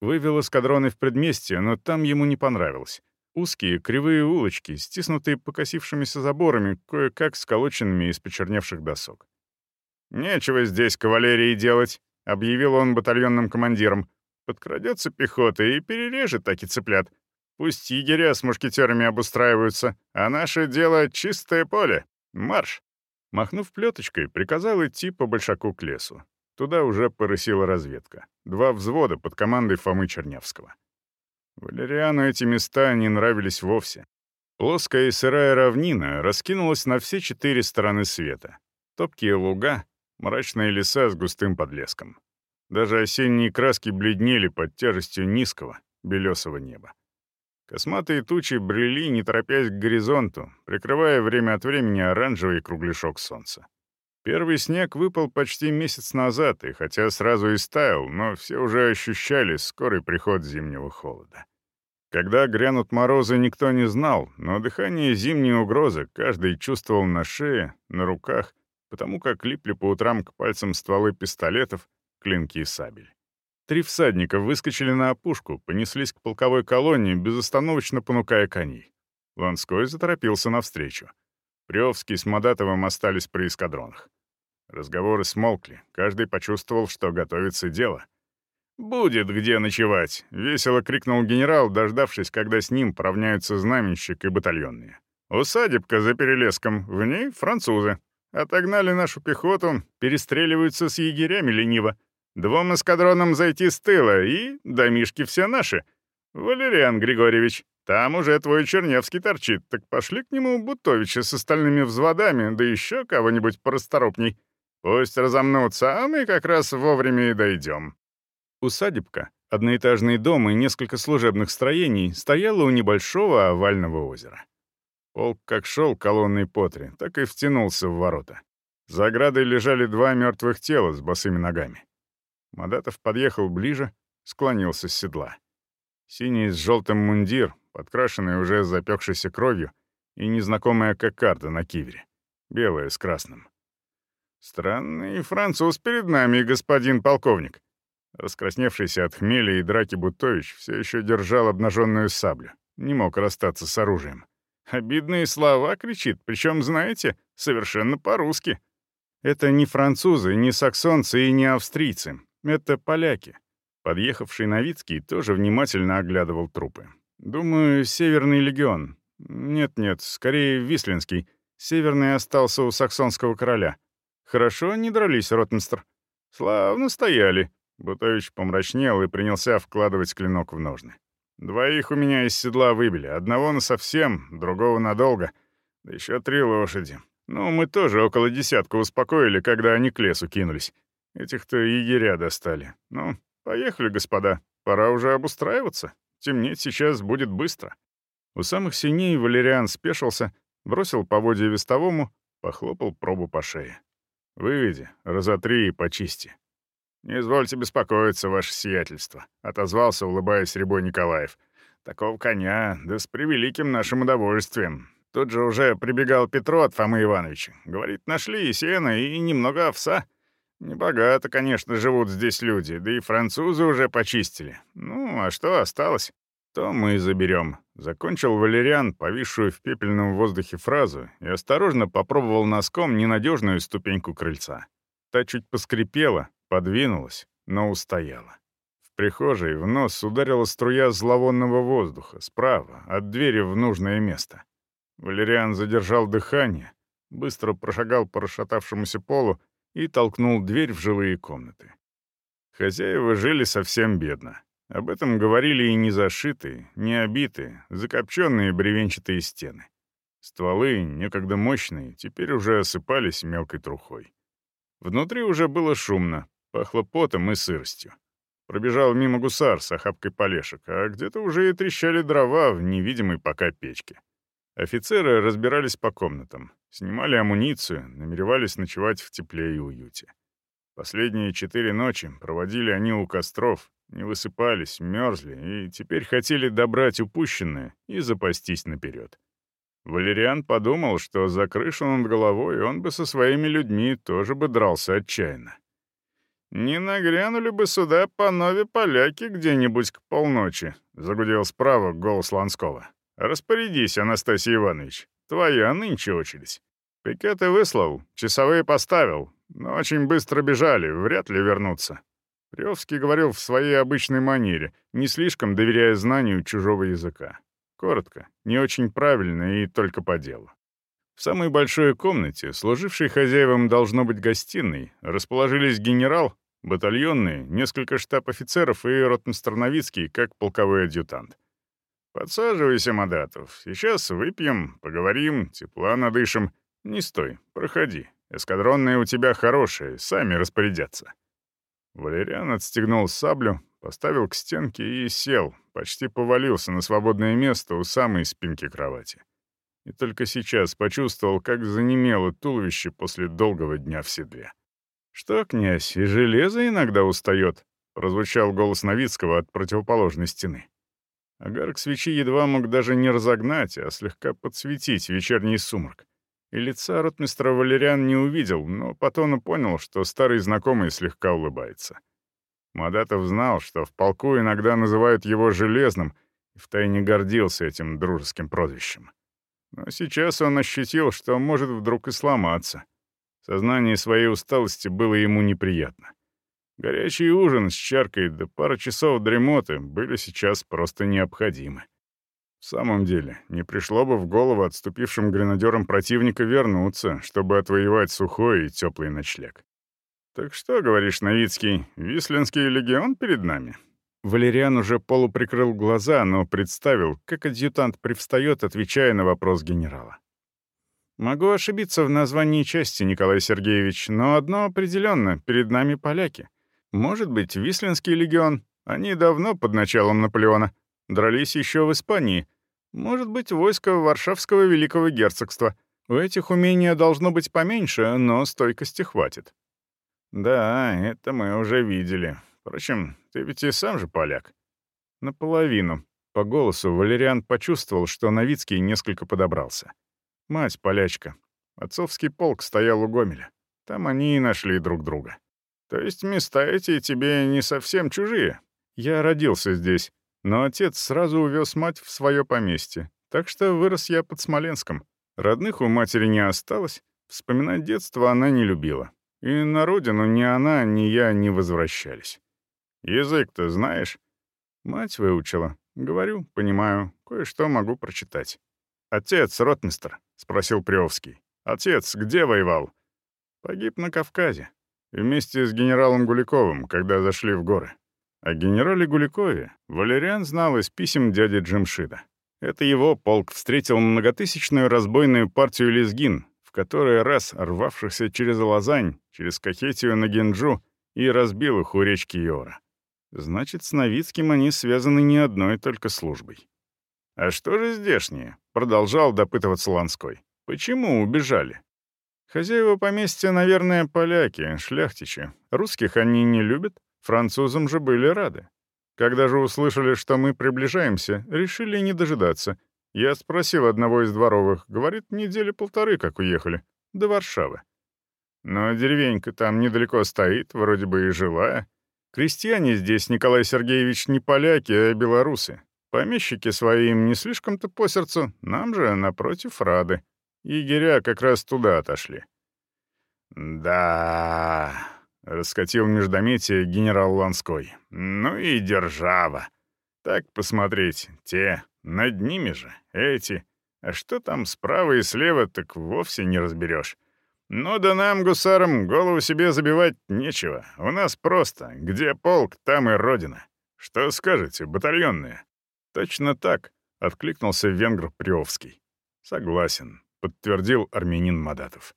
Вывел эскадроны в предместье, но там ему не понравилось. Узкие кривые улочки, стиснутые покосившимися заборами, кое-как сколоченными из почерневших досок. «Нечего здесь кавалерии делать», — объявил он батальонным командиром. «Подкрадется пехота и перережет таки цыплят. Пусть егеря с мушкетерами обустраиваются, а наше дело — чистое поле. Марш!» Махнув плеточкой, приказал идти по большаку к лесу. Туда уже порысила разведка. Два взвода под командой Фомы Чернявского. Валериану эти места не нравились вовсе. Плоская и сырая равнина раскинулась на все четыре стороны света. Топкие луга, мрачные леса с густым подлеском. Даже осенние краски бледнели под тяжестью низкого, белесого неба. Косматые тучи брели, не торопясь к горизонту, прикрывая время от времени оранжевый кругляшок солнца. Первый снег выпал почти месяц назад, и хотя сразу и стаял, но все уже ощущали скорый приход зимнего холода. Когда грянут морозы, никто не знал, но дыхание зимней угрозы каждый чувствовал на шее, на руках, потому как липли по утрам к пальцам стволы пистолетов, клинки и сабель. Три всадника выскочили на опушку, понеслись к полковой колонии, безостановочно понукая коней. Ланской заторопился навстречу. Приовский с Мадатовым остались при эскадронах. Разговоры смолкли, каждый почувствовал, что готовится дело. «Будет где ночевать!» — весело крикнул генерал, дождавшись, когда с ним поравняются знаменщик и батальонные. «Усадебка за перелеском, в ней французы. Отогнали нашу пехоту, перестреливаются с егерями лениво. Двум эскадронам зайти с тыла, и домишки все наши. Валериан Григорьевич, там уже твой Черневский торчит, так пошли к нему Бутовича с остальными взводами, да еще кого-нибудь порасторопней. Пусть разомнутся, а мы как раз вовремя и дойдем». Усадебка, одноэтажный дом и несколько служебных строений стояла у небольшого овального озера. Полк как шел колонной потри, так и втянулся в ворота. За оградой лежали два мертвых тела с босыми ногами. Мадатов подъехал ближе, склонился с седла. Синий с желтым мундир, подкрашенный уже запекшейся кровью, и незнакомая кокарда на кивере, белая с красным. «Странный француз перед нами, господин полковник». Раскрасневшийся от хмеля и драки Бутович все еще держал обнаженную саблю, не мог расстаться с оружием. Обидные слова кричит, причем, знаете, совершенно по-русски. Это не французы, не саксонцы и не австрийцы. Это поляки. Подъехавший Новицкий тоже внимательно оглядывал трупы. Думаю, Северный легион. Нет-нет, скорее Вислинский. Северный остался у саксонского короля. Хорошо не дрались, ротмистр. Славно стояли. Бутович помрачнел и принялся вкладывать клинок в ножны. Двоих у меня из седла выбили. Одного на совсем, другого надолго. Да еще три лошади. Ну, мы тоже около десятка успокоили, когда они к лесу кинулись. Этих-то егеря достали. Ну, поехали, господа. Пора уже обустраиваться. Темнеть сейчас будет быстро. У самых синей Валериан спешился, бросил поводья вестовому, похлопал пробу по шее. «Выведи, разотри и почисти». «Не извольте беспокоиться, ваше сиятельство», — отозвался, улыбаясь Рябой Николаев. «Такого коня, да с превеликим нашим удовольствием. Тут же уже прибегал Петро от Фомы Ивановича. Говорит, нашли и сено, и немного овса. Небогато, конечно, живут здесь люди, да и французы уже почистили. Ну, а что осталось? То мы и заберем. Закончил Валериан, повисшую в пепельном воздухе фразу, и осторожно попробовал носком ненадежную ступеньку крыльца. Та чуть поскрипела, подвинулась, но устояла. В прихожей в нос ударила струя зловонного воздуха, справа, от двери в нужное место. Валериан задержал дыхание, быстро прошагал по расшатавшемуся полу и толкнул дверь в жилые комнаты. Хозяева жили совсем бедно. Об этом говорили и не зашитые, не обитые, закопченные бревенчатые стены. Стволы, некогда мощные, теперь уже осыпались мелкой трухой. Внутри уже было шумно, пахло потом и сыростью. Пробежал мимо гусар с охапкой полешек, а где-то уже и трещали дрова в невидимой пока печке. Офицеры разбирались по комнатам, снимали амуницию, намеревались ночевать в тепле и уюте. Последние четыре ночи проводили они у костров, не высыпались, мерзли и теперь хотели добрать упущенное и запастись наперед. Валериан подумал, что за крышу над головой он бы со своими людьми тоже бы дрался отчаянно. «Не нагрянули бы сюда по нове поляки где-нибудь к полночи», — загудел справа голос Ланского. Распорядись, Анастасий Иванович. Твоя нынче очередь. Пикеты выслал, часовые поставил, но очень быстро бежали, вряд ли вернутся. Приовский говорил в своей обычной манере, не слишком доверяя знанию чужого языка. Коротко, не очень правильно и только по делу. В самой большой комнате, служившей хозяевам должно быть гостиной, расположились генерал, батальонные, несколько штаб-офицеров и ротмистр Новицкий, как полковой адъютант. «Подсаживайся, Мадатов. Сейчас выпьем, поговорим, тепла надышим. Не стой, проходи. Эскадронные у тебя хорошие, сами распорядятся». Валериан отстегнул саблю, поставил к стенке и сел, почти повалился на свободное место у самой спинки кровати. И только сейчас почувствовал, как занемело туловище после долгого дня в седле. «Что, князь, и железо иногда устает?» — прозвучал голос Новицкого от противоположной стены. Огарок свечи едва мог даже не разогнать, а слегка подсветить вечерний сумрак. И лица ротмистра Валериан не увидел, но потом понял, что старый знакомый слегка улыбается. Мадатов знал, что в полку иногда называют его «железным», и втайне гордился этим дружеским прозвищем. Но сейчас он ощутил, что может вдруг и сломаться. Сознание своей усталости было ему неприятно. Горячий ужин с чаркой да пара часов дремоты были сейчас просто необходимы. В самом деле, не пришло бы в голову отступившим гренадерам противника вернуться, чтобы отвоевать сухой и теплый ночлег. «Так что, говоришь, Новицкий, Висленский легион перед нами?» Валериан уже полуприкрыл глаза, но представил, как адъютант привстает, отвечая на вопрос генерала. «Могу ошибиться в названии части, Николай Сергеевич, но одно определенно — перед нами поляки. Может быть, Висленский легион. Они давно под началом Наполеона. Дрались еще в Испании. Может быть, войско Варшавского Великого Герцогства. У этих умения должно быть поменьше, но стойкости хватит. Да, это мы уже видели. Впрочем, ты ведь и сам же поляк. Наполовину. По голосу Валериан почувствовал, что Новицкий несколько подобрался. Мать полячка. Отцовский полк стоял у Гомеля. Там они и нашли друг друга. То есть места эти тебе не совсем чужие. Я родился здесь, но отец сразу увез мать в свое поместье, так что вырос я под Смоленском. Родных у матери не осталось, вспоминать детство она не любила. И на родину ни она, ни я не возвращались. Язык-то знаешь? Мать выучила. Говорю, понимаю, кое-что могу прочитать. «Отец, ротмистр?» — спросил Приовский. «Отец где воевал?» «Погиб на Кавказе. Вместе с генералом Гуликовым, когда зашли в горы. О генерале Гуликове Валериан знал из писем дяди Джимшида. Это его полк встретил многотысячную разбойную партию лезгин, в которой раз рвавшихся через Лазань, через Кахетию на Генджу, и разбил их у речки Йора. Значит, с Новицким они связаны не одной только службой. «А что же здешние?» — продолжал допытываться Ланской. «Почему убежали?» «Хозяева поместья, наверное, поляки, шляхтичи. Русских они не любят, Французам же были рады. Когда же услышали, что мы приближаемся, решили не дожидаться. Я спросил одного из дворовых, говорит, недели полторы как уехали, до Варшавы. Но деревенька там недалеко стоит, вроде бы и жилая. Крестьяне здесь, Николай Сергеевич, не поляки, а белорусы. Помещики свои им не слишком-то по сердцу, нам же, напротив, рады. Егеря как раз туда отошли. «Да...» Раскатил междометие генерал Ланской. «Ну и держава. Так посмотреть, те, над ними же, эти. А что там справа и слева, так вовсе не разберешь. Ну да нам, гусарам, голову себе забивать нечего. У нас просто. Где полк, там и родина. Что скажете, батальонные?» «Точно так», — откликнулся венгр Приовский. «Согласен», — подтвердил армянин Мадатов.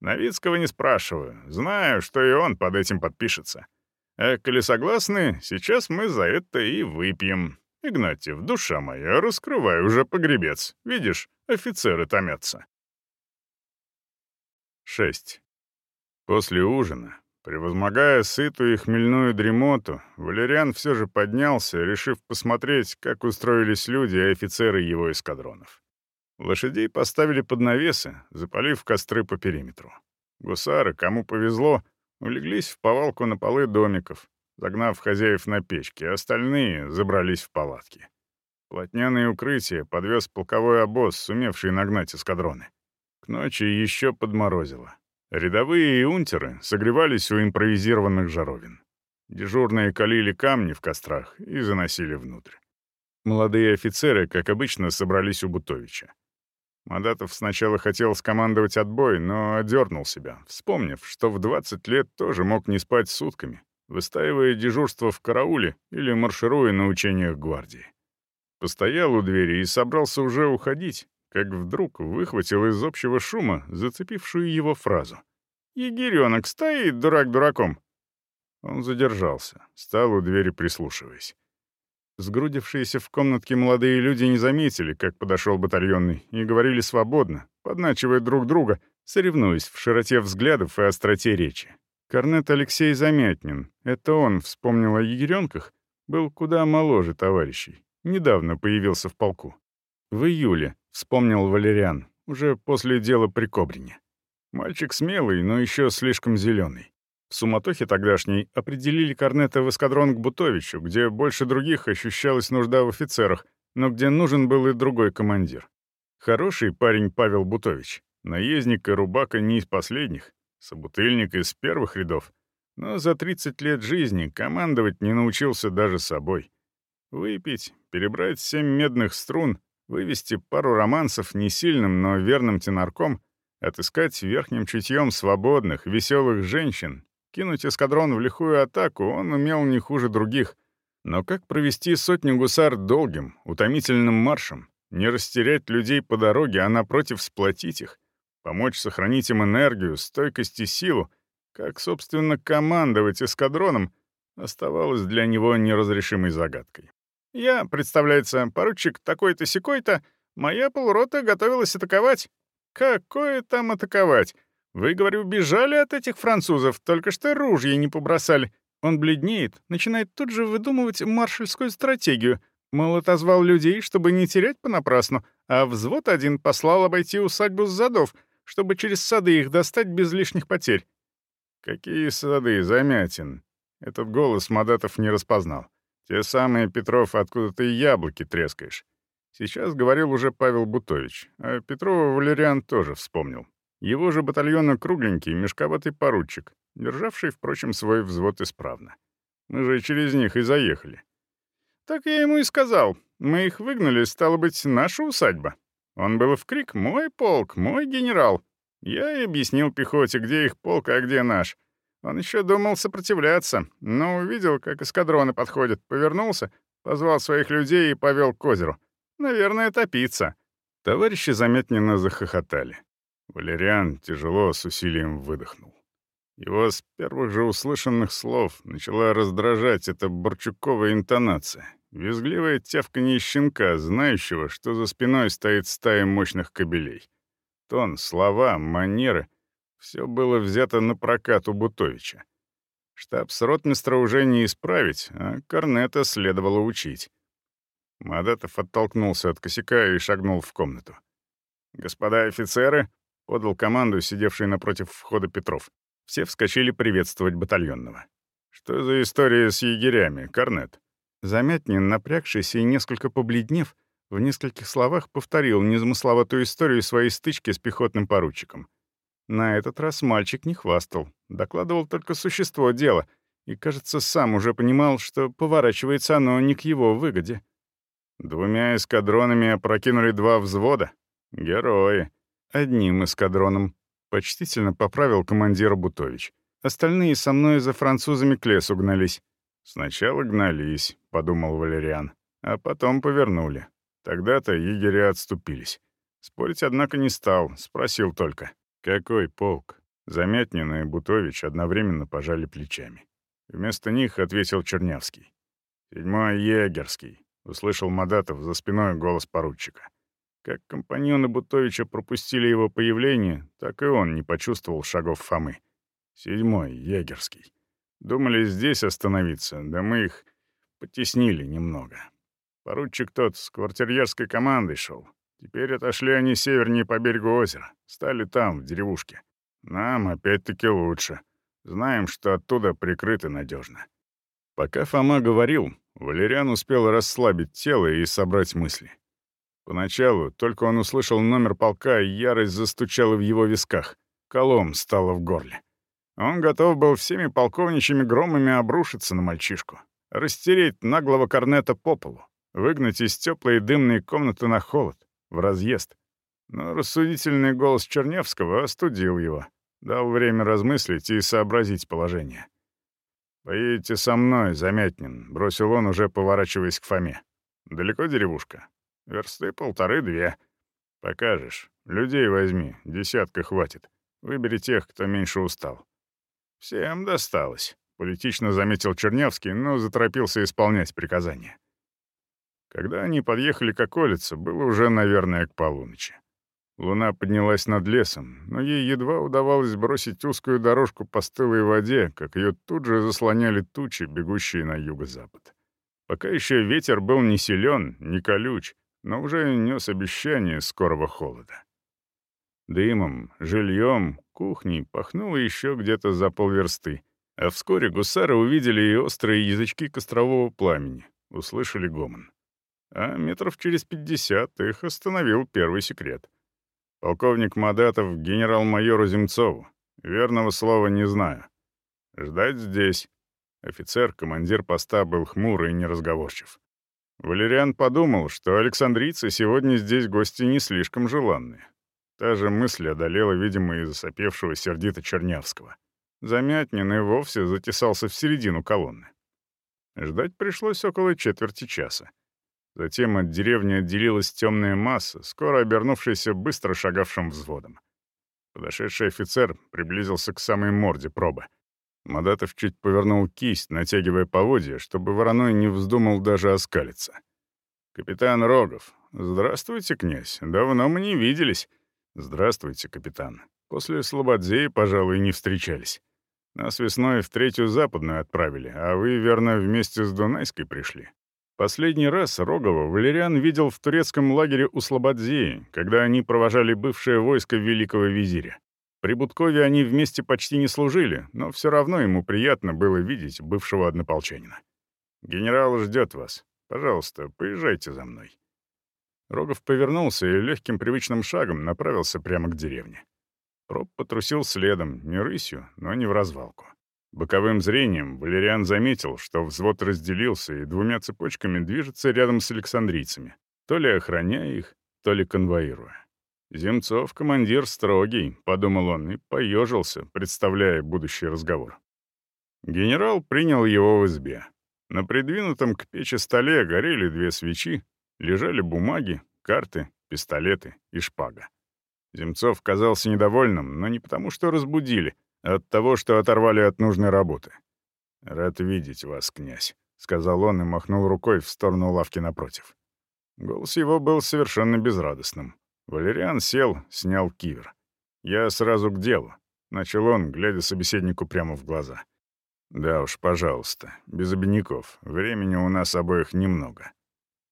Новицкого не спрашиваю. Знаю, что и он под этим подпишется. А коли согласны, сейчас мы за это и выпьем. Игнатьев, душа моя, раскрывай уже погребец. Видишь, офицеры томятся. 6. После ужина, превозмогая сытую и хмельную дремоту, Валериан все же поднялся, решив посмотреть, как устроились люди и офицеры его эскадронов. Лошадей поставили под навесы, запалив костры по периметру. Гусары, кому повезло, улеглись в повалку на полы домиков, загнав хозяев на печки, а остальные забрались в палатки. Плотняные укрытия подвез полковой обоз, сумевший нагнать эскадроны. К ночи еще подморозило. Рядовые и унтеры согревались у импровизированных жаровин. Дежурные калили камни в кострах и заносили внутрь. Молодые офицеры, как обычно, собрались у Бутовича. Мадатов сначала хотел скомандовать отбой, но одернул себя, вспомнив, что в 20 лет тоже мог не спать сутками, выстаивая дежурство в карауле или маршируя на учениях гвардии. Постоял у двери и собрался уже уходить, как вдруг выхватил из общего шума зацепившую его фразу. «Егеренок стоит, дурак дураком!» Он задержался, стал у двери прислушиваясь. Сгрудившиеся в комнатке молодые люди не заметили, как подошел батальонный, и говорили свободно, подначивая друг друга, соревнуясь в широте взглядов и остроте речи. Корнет Алексей Замятнин, это он вспомнил о егеренках, был куда моложе товарищей, недавно появился в полку. В июле, вспомнил Валериан, уже после дела при Кобрине. Мальчик смелый, но еще слишком зеленый. В суматохе тогдашней определили Корнета в эскадрон к Бутовичу, где больше других ощущалась нужда в офицерах, но где нужен был и другой командир. Хороший парень Павел Бутович, наездник и рубака не из последних, собутыльник из первых рядов, но за 30 лет жизни командовать не научился даже собой. Выпить, перебрать семь медных струн, вывести пару романсов не сильным, но верным тенарком, отыскать верхним чутьем свободных, веселых женщин Кинуть эскадрон в лихую атаку он умел не хуже других. Но как провести сотню гусар долгим, утомительным маршем? Не растерять людей по дороге, а напротив сплотить их? Помочь сохранить им энергию, стойкость и силу? Как, собственно, командовать эскадроном, оставалось для него неразрешимой загадкой. Я, представляется, поручик такой-то секой-то, моя полурота готовилась атаковать. Какое там атаковать? Вы, говорю, бежали от этих французов, только что ружья не побросали. Он бледнеет, начинает тут же выдумывать маршальскую стратегию. Мол, отозвал людей, чтобы не терять понапрасну, а взвод один послал обойти усадьбу с задов, чтобы через сады их достать без лишних потерь. «Какие сады, Замятин?» Этот голос Мадатов не распознал. «Те самые, Петров, откуда ты яблоки трескаешь». Сейчас говорил уже Павел Бутович, а Петрова Валериан тоже вспомнил. Его же батальона кругленький, мешковатый поручик, державший, впрочем, свой взвод исправно. Мы же через них и заехали. Так я ему и сказал. Мы их выгнали, стало быть, наша усадьба. Он был в крик «Мой полк, мой генерал». Я и объяснил пехоте, где их полк, а где наш. Он еще думал сопротивляться, но увидел, как эскадроны подходят, повернулся, позвал своих людей и повел к озеру. Наверное, топиться. Товарищи заметненно захохотали. Валериан тяжело с усилием выдохнул. Его с первых же услышанных слов начала раздражать эта борчуковая интонация, визгливое тявканье щенка, знающего, что за спиной стоит стая мощных кобелей. Тон, слова, манеры — все было взято на прокат у Бутовича. Штаб с ротмистра уже не исправить, а Корнета следовало учить. Мадатов оттолкнулся от косяка и шагнул в комнату. «Господа офицеры», — подал команду сидевший напротив входа Петров. Все вскочили приветствовать батальонного. «Что за история с егерями, Корнет?» Замятнин, напрягшийся и несколько побледнев, в нескольких словах повторил незамысловатую историю своей стычки с пехотным поручиком. На этот раз мальчик не хвастал, докладывал только существо дела и, кажется, сам уже понимал, что поворачивается оно не к его выгоде. Двумя эскадронами опрокинули два взвода. Герои. «Одним эскадроном», — почтительно поправил командир Бутович. «Остальные со мной за французами к лесу гнались». «Сначала гнались», — подумал Валериан, «а потом повернули. Тогда-то егеря отступились. Спорить, однако, не стал, спросил только. «Какой полк?» Замятнин и Бутович одновременно пожали плечами. Вместо них ответил Чернявский. «Седьмой егерский», — услышал Мадатов за спиной голос поручика. Как компаньоны Бутовича пропустили его появление, так и он не почувствовал шагов Фомы. Седьмой, егерский. Думали здесь остановиться, да мы их потеснили немного. Поручик тот с квартирьерской командой шел. Теперь отошли они севернее по берегу озера. Стали там, в деревушке. Нам опять-таки лучше. Знаем, что оттуда прикрыты надежно. Пока Фома говорил, Валериан успел расслабить тело и собрать мысли. Поначалу, только он услышал номер полка, ярость застучала в его висках. Колом стало в горле. Он готов был всеми полковничьими громами обрушиться на мальчишку, растереть наглого корнета по полу, выгнать из теплой дымной комнаты на холод, в разъезд. Но рассудительный голос Черневского остудил его, дал время размыслить и сообразить положение. «Поедете со мной, Замятнин», — бросил он, уже поворачиваясь к Фоме. «Далеко деревушка?» «Версты полторы-две. Покажешь. Людей возьми, десятка хватит. Выбери тех, кто меньше устал». «Всем досталось», — политично заметил Чернявский, но заторопился исполнять приказание. Когда они подъехали к околице, было уже, наверное, к полуночи. Луна поднялась над лесом, но ей едва удавалось бросить узкую дорожку по стылой воде, как ее тут же заслоняли тучи, бегущие на юго-запад. Пока еще ветер был не силен, не колюч, но уже нес обещание скорого холода. Дымом, жильем, кухней пахнуло еще где-то за полверсты, а вскоре гусары увидели и острые язычки кострового пламени, услышали гомон. А метров через пятьдесят их остановил первый секрет — Полковник Мадатов генерал-майору Земцову. Верного слова не знаю. Ждать здесь. Офицер, командир поста, был хмурый и неразговорчив. Валериан подумал, что александрийцы сегодня здесь гости не слишком желанные. Та же мысль одолела, видимо, и засопевшего сердито Чернявского. Замятнин и вовсе затесался в середину колонны. Ждать пришлось около четверти часа. Затем от деревни отделилась темная масса, скоро обернувшаяся быстро шагавшим взводом. Подошедший офицер приблизился к самой морде пробы. Мадатов чуть повернул кисть, натягивая поводья, чтобы вороной не вздумал даже оскалиться. «Капитан Рогов. Здравствуйте, князь. Давно мы не виделись». «Здравствуйте, капитан. После Слободзеи, пожалуй, не встречались. Нас весной в третью западную отправили, а вы, верно, вместе с Дунайской пришли. Последний раз Рогова Валериан видел в турецком лагере у Слободзеи, когда они провожали бывшее войско великого визиря. При Будкове они вместе почти не служили, но все равно ему приятно было видеть бывшего однополчанина. «Генерал ждет вас. Пожалуйста, поезжайте за мной». Рогов повернулся и легким привычным шагом направился прямо к деревне. Проб потрусил следом, не рысью, но не в развалку. Боковым зрением Валериан заметил, что взвод разделился и двумя цепочками движется рядом с александрийцами, то ли охраняя их, то ли конвоируя. «Земцов — командир строгий», — подумал он и поежился, представляя будущий разговор. Генерал принял его в избе. На придвинутом к печи столе горели две свечи, лежали бумаги, карты, пистолеты и шпага. Земцов казался недовольным, но не потому, что разбудили, от того, что оторвали от нужной работы. «Рад видеть вас, князь», — сказал он и махнул рукой в сторону лавки напротив. Голос его был совершенно безрадостным. Валериан сел, снял кивер. «Я сразу к делу», — начал он, глядя собеседнику прямо в глаза. «Да уж, пожалуйста, без обиняков. Времени у нас обоих немного».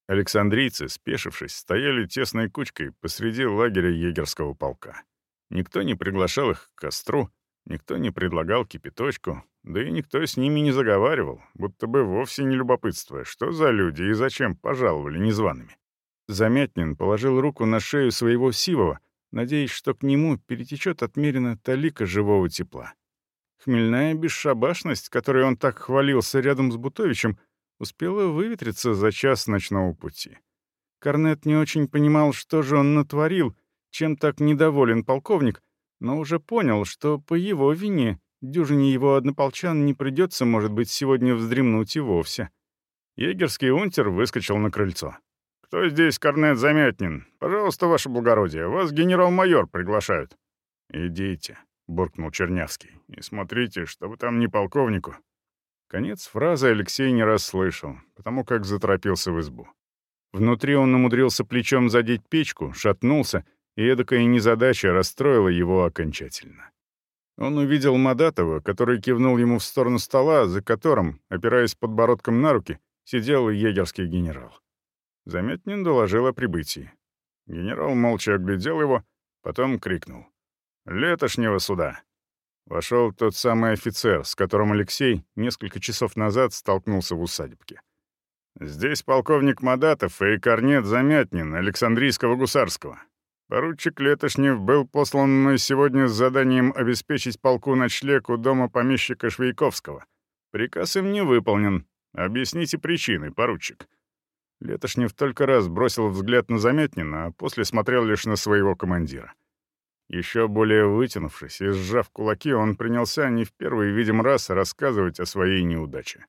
Александрийцы, спешившись, стояли тесной кучкой посреди лагеря егерского полка. Никто не приглашал их к костру, Никто не предлагал кипяточку, да и никто с ними не заговаривал, будто бы вовсе не любопытствуя, что за люди и зачем пожаловали незваными. Замятнин положил руку на шею своего сивого, надеясь, что к нему перетечет отмеренно талика живого тепла. Хмельная бесшабашность, которой он так хвалился рядом с Бутовичем, успела выветриться за час ночного пути. Корнет не очень понимал, что же он натворил, чем так недоволен полковник, но уже понял, что по его вине дюжине его однополчан не придется, может быть, сегодня вздремнуть и вовсе. Егерский унтер выскочил на крыльцо. «Кто здесь, корнет Замятнин? Пожалуйста, ваше благородие, вас генерал-майор приглашают». «Идите», — буркнул Чернявский, — «и смотрите, чтобы там не полковнику». Конец фразы Алексей не расслышал, потому как заторопился в избу. Внутри он умудрился плечом задеть печку, шатнулся — и эдакая незадача расстроила его окончательно. Он увидел Мадатова, который кивнул ему в сторону стола, за которым, опираясь подбородком на руки, сидел егерский генерал. Заметнин доложил о прибытии. Генерал молча оглядел его, потом крикнул. «Летошнего суда!» Вошел тот самый офицер, с которым Алексей несколько часов назад столкнулся в усадебке. Здесь полковник Мадатов и корнет Замятнин Александрийского гусарского. Поручик Летошнев был послан мной сегодня с заданием обеспечить полку ночлег у дома помещика Швейковского. Приказ им не выполнен. Объясните причины, поручик». Летошнев только раз бросил взгляд на Замятнина, а после смотрел лишь на своего командира. Еще более вытянувшись и сжав кулаки, он принялся не в первый, видим, раз рассказывать о своей неудаче.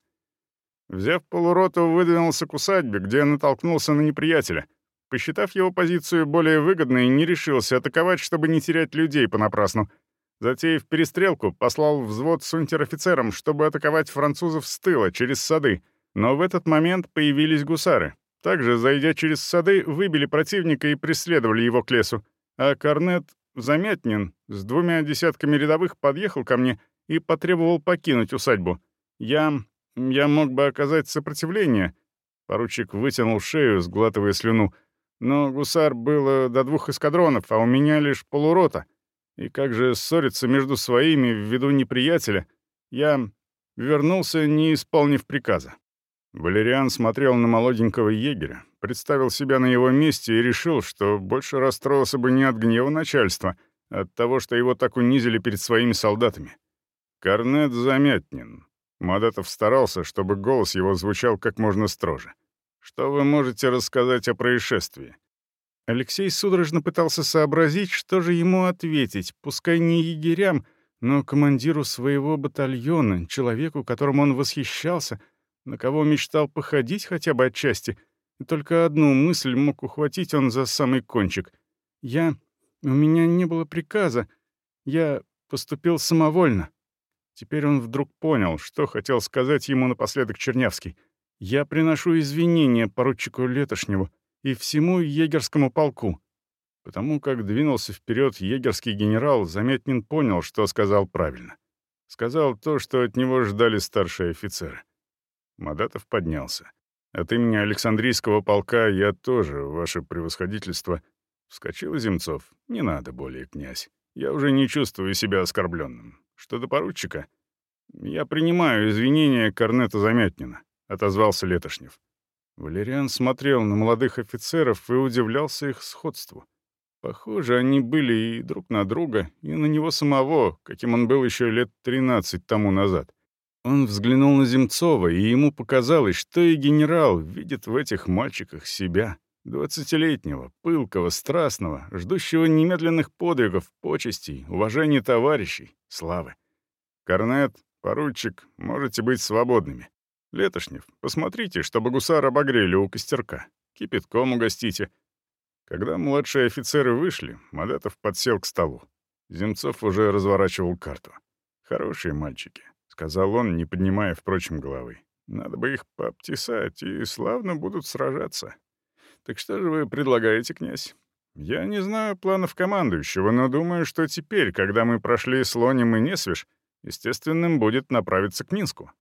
Взяв полуроту, выдвинулся к усадьбе, где натолкнулся на неприятеля. Посчитав его позицию более выгодной, не решился атаковать, чтобы не терять людей понапрасну. Затеяв перестрелку, послал взвод с унтер-офицером, чтобы атаковать французов с тыла, через сады. Но в этот момент появились гусары. Также, зайдя через сады, выбили противника и преследовали его к лесу. А корнет Замятнин с двумя десятками рядовых подъехал ко мне и потребовал покинуть усадьбу. Я я мог бы оказать сопротивление. Поручик вытянул шею, сглатывая слюну. Но гусар было до двух эскадронов, а у меня лишь полурота. И как же ссориться между своими в виду неприятеля? Я вернулся, не исполнив приказа. Валериан смотрел на молоденького егеря, представил себя на его месте и решил, что больше расстроился бы не от гнева начальства, а от того, что его так унизили перед своими солдатами. Корнет Замятнин, Мадатов старался, чтобы голос его звучал как можно строже. «Что вы можете рассказать о происшествии?» Алексей судорожно пытался сообразить, что же ему ответить, пускай не егерям, но командиру своего батальона, человеку, которому он восхищался, на кого мечтал походить хотя бы отчасти. И только одну мысль мог ухватить он за самый кончик. «Я... У меня не было приказа. Я поступил самовольно». Теперь он вдруг понял, что хотел сказать ему напоследок Чернявский. «Я приношу извинения поручику Летошневу и всему егерскому полку». Потому как двинулся вперед егерский генерал, Заметнин понял, что сказал правильно. Сказал то, что от него ждали старшие офицеры. Мадатов поднялся. «От имени Александрийского полка я тоже, ваше превосходительство...» Вскочил Земцов. «Не надо более, князь. Я уже не чувствую себя оскорбленным. Что до поручика? Я принимаю извинения Корнета Замятнина, отозвался Летошнев. Валериан смотрел на молодых офицеров и удивлялся их сходству. Похоже, они были и друг на друга, и на него самого, каким он был еще лет 13 тому назад. Он взглянул на Земцова, и ему показалось, что и генерал видит в этих мальчиках себя, двадцатилетнего, пылкого, страстного, ждущего немедленных подвигов, почестей, уважения товарищей, славы. Корнет, поручик, можете быть свободными. Летошнев, посмотрите, чтобы гусар обогрели у костерка. Кипятком угостите. Когда младшие офицеры вышли, Мадатов подсел к столу. Земцов уже разворачивал карту. «Хорошие мальчики», — сказал он, не поднимая, впрочем, головы. «Надо бы их пообтесать, и славно будут сражаться. Так что же вы предлагаете, князь? Я не знаю планов командующего, но думаю, что теперь, когда мы прошли Слоним и Несвеж, естественным будет направиться к Минску.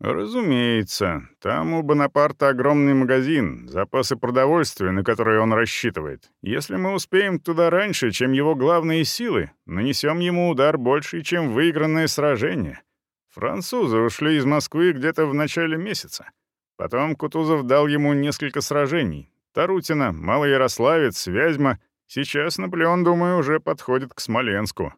Разумеется, там у Бонапарта огромный магазин, запасы продовольствия, на которые он рассчитывает. Если мы успеем туда раньше, чем его главные силы, нанесем ему удар больше, чем выигранное сражение. Французы ушли из Москвы где-то в начале месяца. Потом Кутузов дал ему несколько сражений. Тарутина, Малоярославец, Вязьма. Сейчас Наполеон, думаю, уже подходит к Смоленску.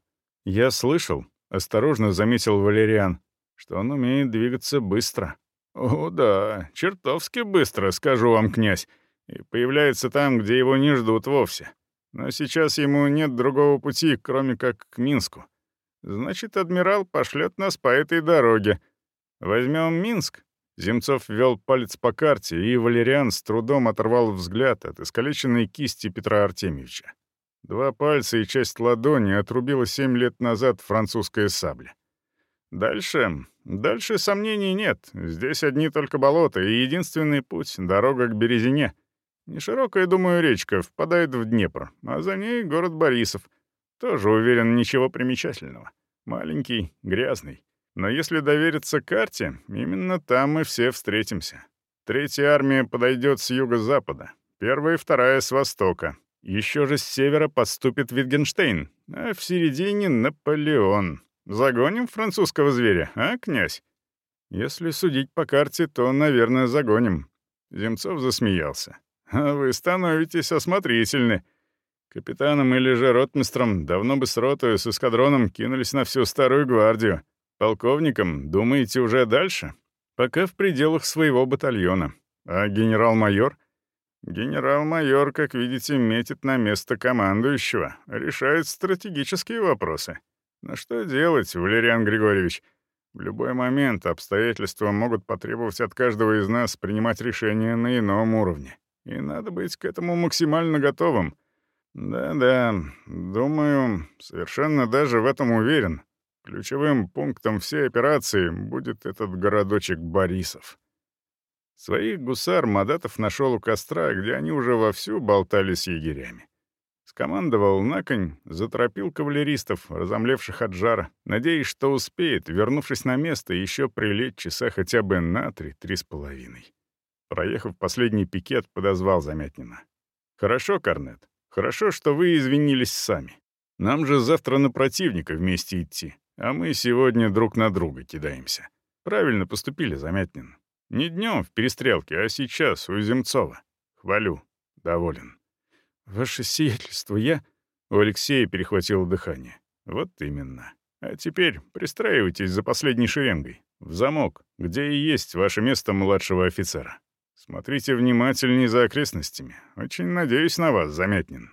Я слышал, — осторожно заметил Валериан, — что он умеет двигаться быстро. О, да, чертовски быстро, скажу вам, князь, и появляется там, где его не ждут вовсе. Но сейчас ему нет другого пути, кроме как к Минску. Значит, адмирал пошлет нас по этой дороге. Возьмем Минск. Земцов ввел палец по карте, и Валериан с трудом оторвал взгляд от искалеченной кисти Петра Артемьевича. Два пальца и часть ладони отрубила семь лет назад французская сабля. Дальше... Дальше сомнений нет. Здесь одни только болота, и единственный путь — дорога к Березине. Неширокая, думаю, речка впадает в Днепр, а за ней город Борисов. Тоже, уверен, ничего примечательного. Маленький, грязный. Но если довериться карте, именно там мы все встретимся. Третья армия подойдет с юго-запада, первая и вторая — с востока, еще же с севера подступит Витгенштейн, а в середине — Наполеон. Загоним французского зверя, а, князь? Если судить по карте, то, наверное, загоним. Земцов засмеялся. «А вы становитесь осмотрительны. Капитаном или же ротмистром давно бы с ротою, с эскадроном кинулись на всю старую гвардию. Полковником думаете уже дальше? Пока в пределах своего батальона. А генерал-майор? Генерал-майор, как видите, метит на место командующего, решает стратегические вопросы. Но что делать, Валериан Григорьевич? В любой момент обстоятельства могут потребовать от каждого из нас принимать решения на ином уровне. И надо быть к этому максимально готовым. Да-да, думаю, совершенно даже в этом уверен. Ключевым пунктом всей операции будет этот городочек Борисов. Своих гусар Мадатов нашел у костра, где они уже вовсю болтали с егерями. Скомандовал на конь, заторопил кавалеристов, разомлевших от жара, надеясь, что успеет, вернувшись на место, еще прилечь часа хотя бы на три-три с половиной. Проехав последний пикет, подозвал Замятнина. «Хорошо, Корнет, Хорошо, что вы извинились сами. Нам же завтра на противника вместе идти, а мы сегодня друг на друга кидаемся. Правильно поступили, Замятнин. Не днем в перестрелке, а сейчас у Земцова. Хвалю. Доволен. Ваше сиятельство, я... У Алексея перехватило дыхание. Вот именно. А теперь пристраивайтесь за последней шеренгой. В замок, где и есть ваше место младшего офицера. Смотрите внимательнее за окрестностями. Очень надеюсь на вас, Замятнин.